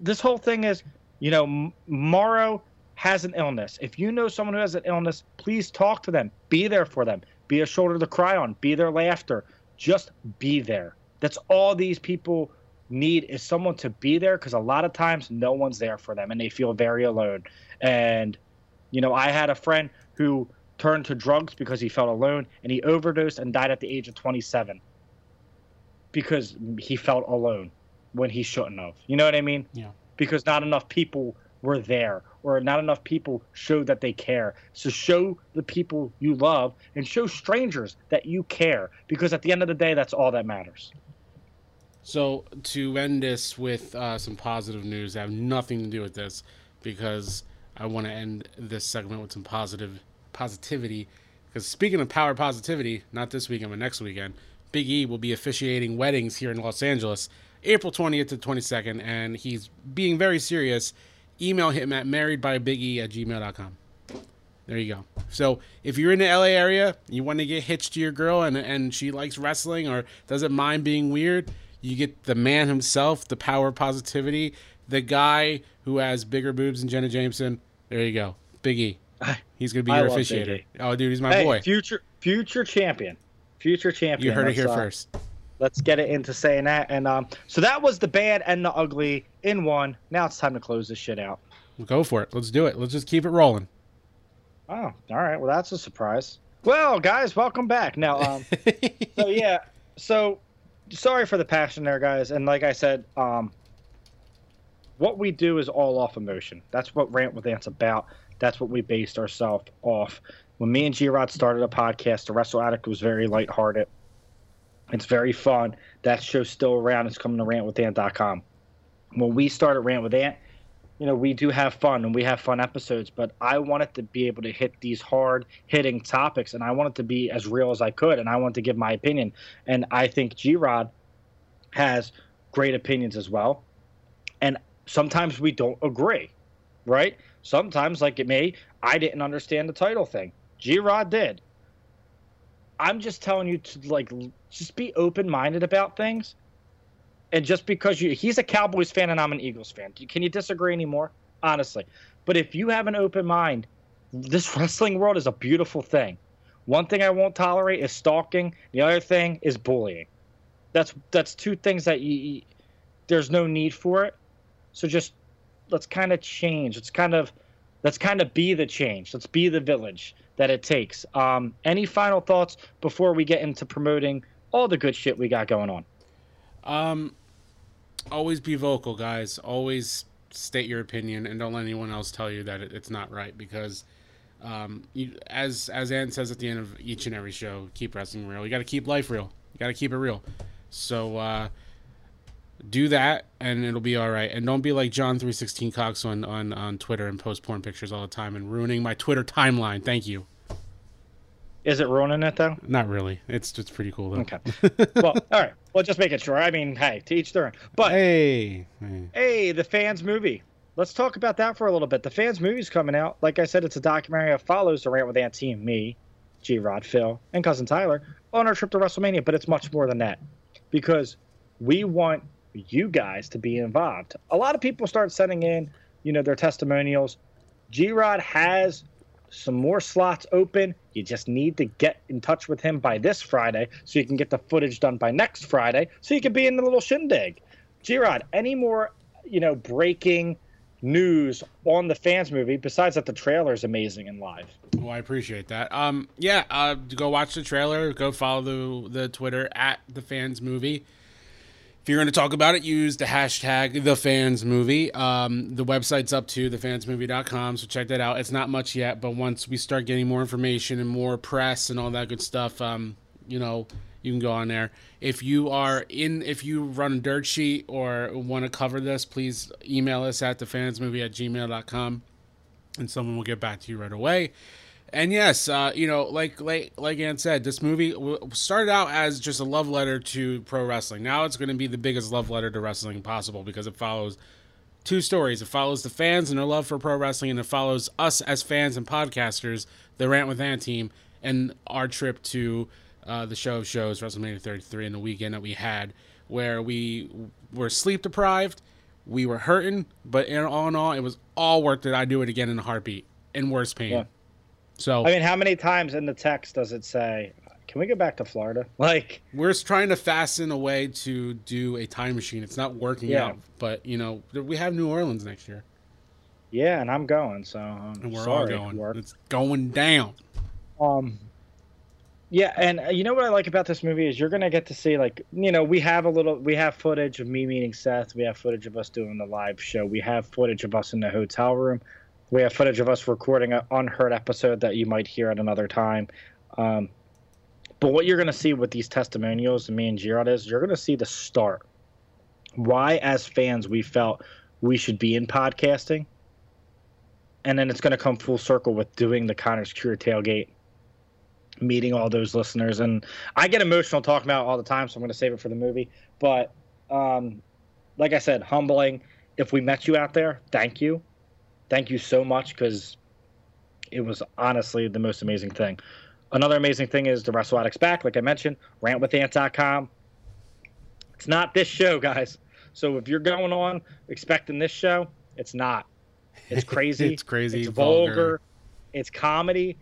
this whole thing is, you know, Mauro has an illness. If you know someone who has an illness, please talk to them. Be there for them. Be a shoulder to cry on. Be their laughter. Just be there. That's all these people need is someone to be there because a lot of times no one's there for them and they feel very alone. And you know, I had a friend who turned to drugs because he felt alone and he overdosed and died at the age of 27 because he felt alone when he shouldn't have. You know what I mean? Yeah. Because not enough people were there or not enough people showed that they care. So show the people you love and show strangers that you care because at the end of the day that's all that matters. So to end this with uh, some positive news, I have nothing to do with this because I want to end this segment with some positive positivity. Because speaking of power positivity, not this weekend but next weekend, Big E will be officiating weddings here in Los Angeles, April 20th to 22nd, and he's being very serious. Email him at marriedbybige at gmail.com. There you go. So if you're in the LA area, you want to get hitched to your girl and and she likes wrestling or doesn't mind being weird, you get the man himself, the power positivity, the guy who has bigger boobs than Jenna Jameson. There you go. Big E. He's gonna be I your officiator. E. Oh dude, he's my hey, boy. future future champion. Future champion. You heard it here uh, first. let's get it into saying that. And um, so that was the bad and the ugly in one. Now it's time to close this shit out. Go for it. Let's do it. Let's just keep it rolling. Oh, all right. Well, that's a surprise. Well, guys, welcome back. Now, um, so yeah, so sorry for the passion there, guys. And like I said, um, what we do is all off emotion. That's what Rant with Ant's about. That's what we based ourselves off. When me and G Rod started a podcast, the Wrestle Addict was very lighthearted. It's very fun. That show's still around. It's coming to rantwithant.com. When we started Rant with Ant, you know, we do have fun and we have fun episodes, but I wanted to be able to hit these hard hitting topics and I wanted to be as real as I could and I wanted to give my opinion. And I think G Rod has great opinions as well. And sometimes we don't agree, right? Sometimes, like it me, I didn't understand the title thing. G Rod did. I'm just telling you to like just be open minded about things. And just because you he's a Cowboys fan and I'm an Eagles fan. Can you disagree anymore? Honestly. But if you have an open mind, this wrestling world is a beautiful thing. One thing I won't tolerate is stalking. The other thing is bullying. That's that's two things that you there's no need for it. So just let's kind of change. Let's kind of let's kind of be the change. Let's be the village that it takes. Um, any final thoughts before we get into promoting all the good shit we got going on? Um, always be vocal, guys. Always state your opinion, and don't let anyone else tell you that it, it's not right. Because, um, you, as as Ann says at the end of each and every show, keep wrestling real. You got to keep life real. You got to keep it real. So uh, do that, and it'll be all right. And don't be like John three sixteen Cox on, on on Twitter and post porn pictures all the time and ruining my Twitter timeline. Thank you. Is it ruining it though? Not really. It's just pretty cool though. Okay. well, all right. Well, just make it sure. I mean, hey, to each their own. But hey, hey. Hey, the fans movie. Let's talk about that for a little bit. The fans movie's coming out. Like I said, it's a documentary that follows the rant with auntie and me, G Rod, Phil, and cousin Tyler on our trip to WrestleMania. But it's much more than that because we want you guys to be involved. A lot of people start sending in, you know, their testimonials. G Rod has some more slots open. You just need to get in touch with him by this Friday so you can get the footage done by next Friday so you can be in the little shindig. G Rod, any more, you know, breaking news on the fans movie besides that the trailer is amazing and live? Well, I appreciate that. Um, yeah, uh, go watch the trailer. Go follow the the Twitter at the fans movie. If you're going to talk about it, use the hashtag the fans movie. Um, the website's up to thefansmovie.com, so check that out. It's not much yet, but once we start getting more information and more press and all that good stuff, um, you know, you can go on there. If you are in, if you run a dirt sheet or want to cover this, please email us at thefansmovie at gmail.com and someone will get back to you right away. And yes, uh, you know, like like like Ann said, this movie started out as just a love letter to pro wrestling. Now it's going to be the biggest love letter to wrestling possible because it follows two stories. It follows the fans and their love for pro wrestling, and it follows us as fans and podcasters, the Rant with Ant team, and our trip to uh, the show of shows, WrestleMania 33, and the weekend that we had, where we were sleep deprived, we were hurting, but in all in all, it was all worth it. I do it again in a heartbeat, in worse pain. Yeah. So I mean, how many times in the text does it say, "Can we go back to Florida?" Like, we're trying to fasten a way to do a time machine. It's not working Yeah. out, but you know we have New Orleans next year, yeah, and I'm going, so I'm and we're sorry, all going. Work. It's going down. Um, yeah, and uh, you know what I like about this movie is you're gonna get to see like you know we have a little we have footage of me meeting Seth, we have footage of us doing the live show, we have footage of us in the hotel room, we have footage of us recording an unheard episode that you might hear at another time. Um, but what you're gonna see with these testimonials, and me and Gerard is you're gonna see the start. Why, as fans, we felt we should be in podcasting, and then it's gonna come full circle with doing the Connor's Cure tailgate meeting all those listeners and i get emotional talking about all the time so i'm going to save it for the movie but um, like i said humbling if we met you out there thank you thank you so much because it was honestly the most amazing thing. Another amazing thing is the wrestle addicts back like i mentioned rantwithant.com it's not this show guys. So if you're going on expecting this show it's not. It's crazy. It's crazy, it's vulgar. vulgar. It's comedy.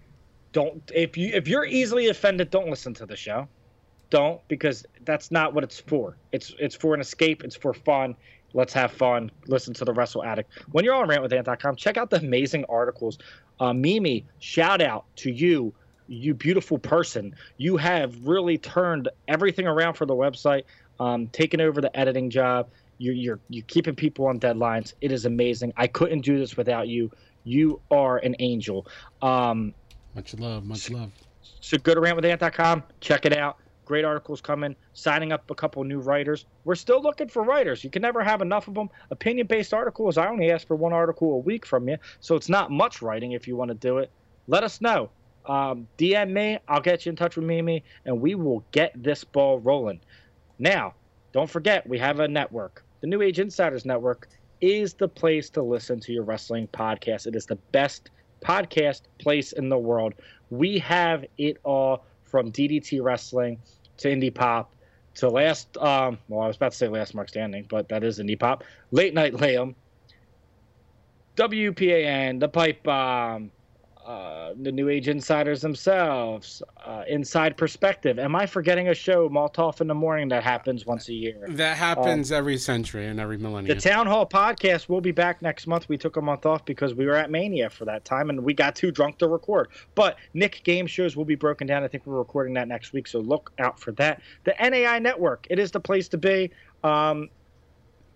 Don't if you if you're easily offended don't listen to the show. Don't because that's not what it's for. It's it's for an escape. It's for fun let's have fun listen to the wrestle addict. When you're on rantwithant.com check out the amazing articles. Uh, mimi shout out to you you beautiful person. You have really turned everything around for the website um, taken over the editing job. You're, you're you're keeping people on deadlines. It is amazing. I couldn't do this without you. You are an angel. Um, Much love, much love. so go to rantwithant.com, check it out. Great articles coming, signing up a couple new writers. We're still looking for writers. You can never have enough of them. Opinion based articles, I only ask for one article a week from you, so it's not much writing if you want to do it. Let us know. Um, DM me, I'll get you in touch with Mimi, and we will get this ball rolling. Now, don't forget, we have a network. The New Age Insiders Network is the place to listen to your wrestling podcast. It is the best podcast place in the world. We have it all from DDT wrestling to indie pop to last. Um, well, I was about to say last Mark Standing, but that is indie pop. Late Night Liam, WPAN, The Pipe Bomb, uh, the New Age Insiders themselves, uh, Inside Perspective. Am I forgetting a show, Maltoff in the Morning, that happens once a year? That happens every century and every millennium. The. Town Hall podcast will be back next month. We took a month off because we were at Mania for that time and we got too drunk to record. But Nick Game Shows will be broken down. I think we're recording that next week, so look out for that. The NAI Network, it is the place to be. Um,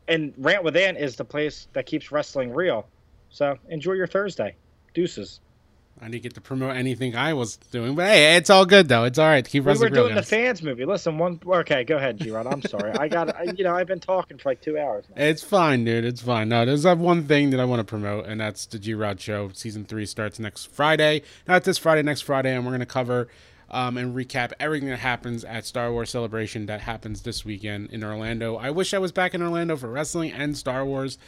and Rant with Ant is the place that keeps wrestling real. So enjoy your Thursday. Deuces. I didn't get to promote anything I was doing, but hey, it's all good though. It's all right. Keep We were doing the fans movie. Listen, one. Okay, go ahead, G Rod. I'm sorry. I got. I, you know, I've been talking for like two hours now. It's fine, dude. It's fine. No, there's that one thing that I want to promote, and that's the G Rod Show. Season three starts next Friday. Not this Friday, next Friday, and we're gonna cover um, and recap everything that happens at Star Wars Celebration that happens this weekend in Orlando. I wish I was back in Orlando for wrestling and Star Wars,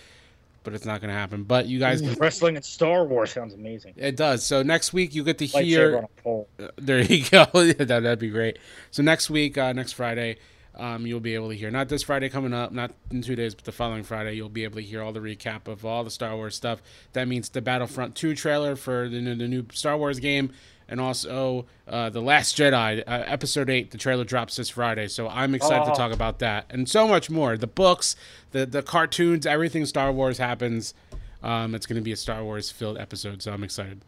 but it's not going to happen. But you guys can Wrestling and Star Wars sounds amazing. it does. So next week you get to hear. pole. There you go. that, that'd be great. So next week, uh, next Friday, um, you'll be able to hear not this Friday coming up, not in two days, but the following Friday, you'll be able to hear all the recap of all the Star Wars stuff. That means the Battlefront 2 trailer for the, the new Star Wars game, and also uh, the Last Jedi uh, Episode 8. The trailer drops this Friday, so I'm excited to Oh. talk about that and so much more. The books, the the cartoons, everything Star Wars happens. Um, it's going to be a Star Wars filled episode, so I'm excited.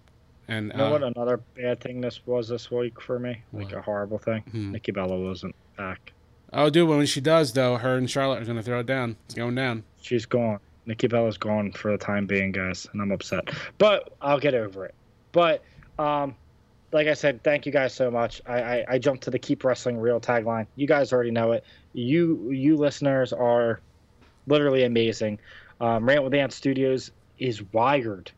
And You know uh, what another bad thing this was this week for me? Like a horrible thing. Hmm. Nikki Bella wasn't back. Oh, dude, when she does, though, her and Charlotte are going to throw it down. It's going down. She's gone. Nikki Bella's gone for the time being, guys, and I'm upset. But I'll get over it. But um, like I said, thank you guys so much. I, I, I jumped to the Keep Wrestling Real tagline. You guys already know it. You you listeners are literally amazing. Um, Rant with Ant Studios is wired.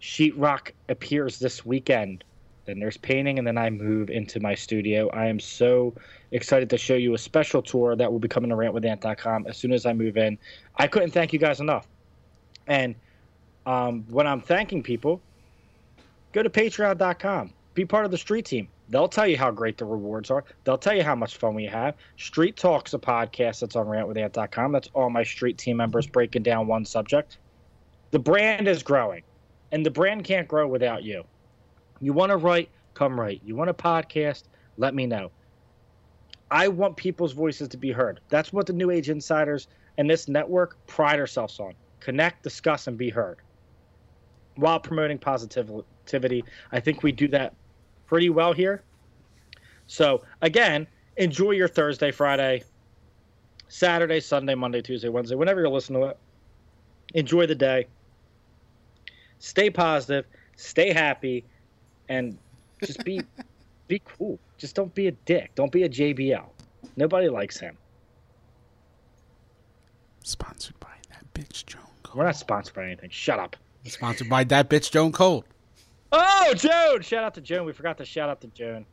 Sheetrock appears this weekend. Then there's painting, and then I move into my studio. I am so excited to show you a special tour that will be coming to rantwithant.com as soon as I move in. I couldn't thank you guys enough. And um, when I'm thanking people, go to patreon.com. Be part of the street team. They'll tell you how great the rewards are. They'll tell you how much fun we have. Street Talk's a podcast that's on rantwithant.com. That's all my street team members breaking down one subject. The brand is growing, and the brand can't grow without you. You want to write, come write. You want a podcast, let me know. I want people's voices to be heard. That's what the New Age Insiders and this network pride ourselves on. Connect, discuss, and be heard. While promoting positivity, I think we do that pretty well here. So, again, enjoy your Thursday, Friday, Saturday, Sunday, Monday, Tuesday, Wednesday, whenever you're listening to it. Enjoy the day. Stay positive, stay happy, and just be be cool. Just don't be a dick. Don't be a JBL. Nobody likes him. Sponsored by that bitch Joan Cole. We're not sponsored by anything. Shut up. Sponsored by that bitch Joan Cole. Oh, Joan! Shout out to Joan. We forgot to shout out to Joan.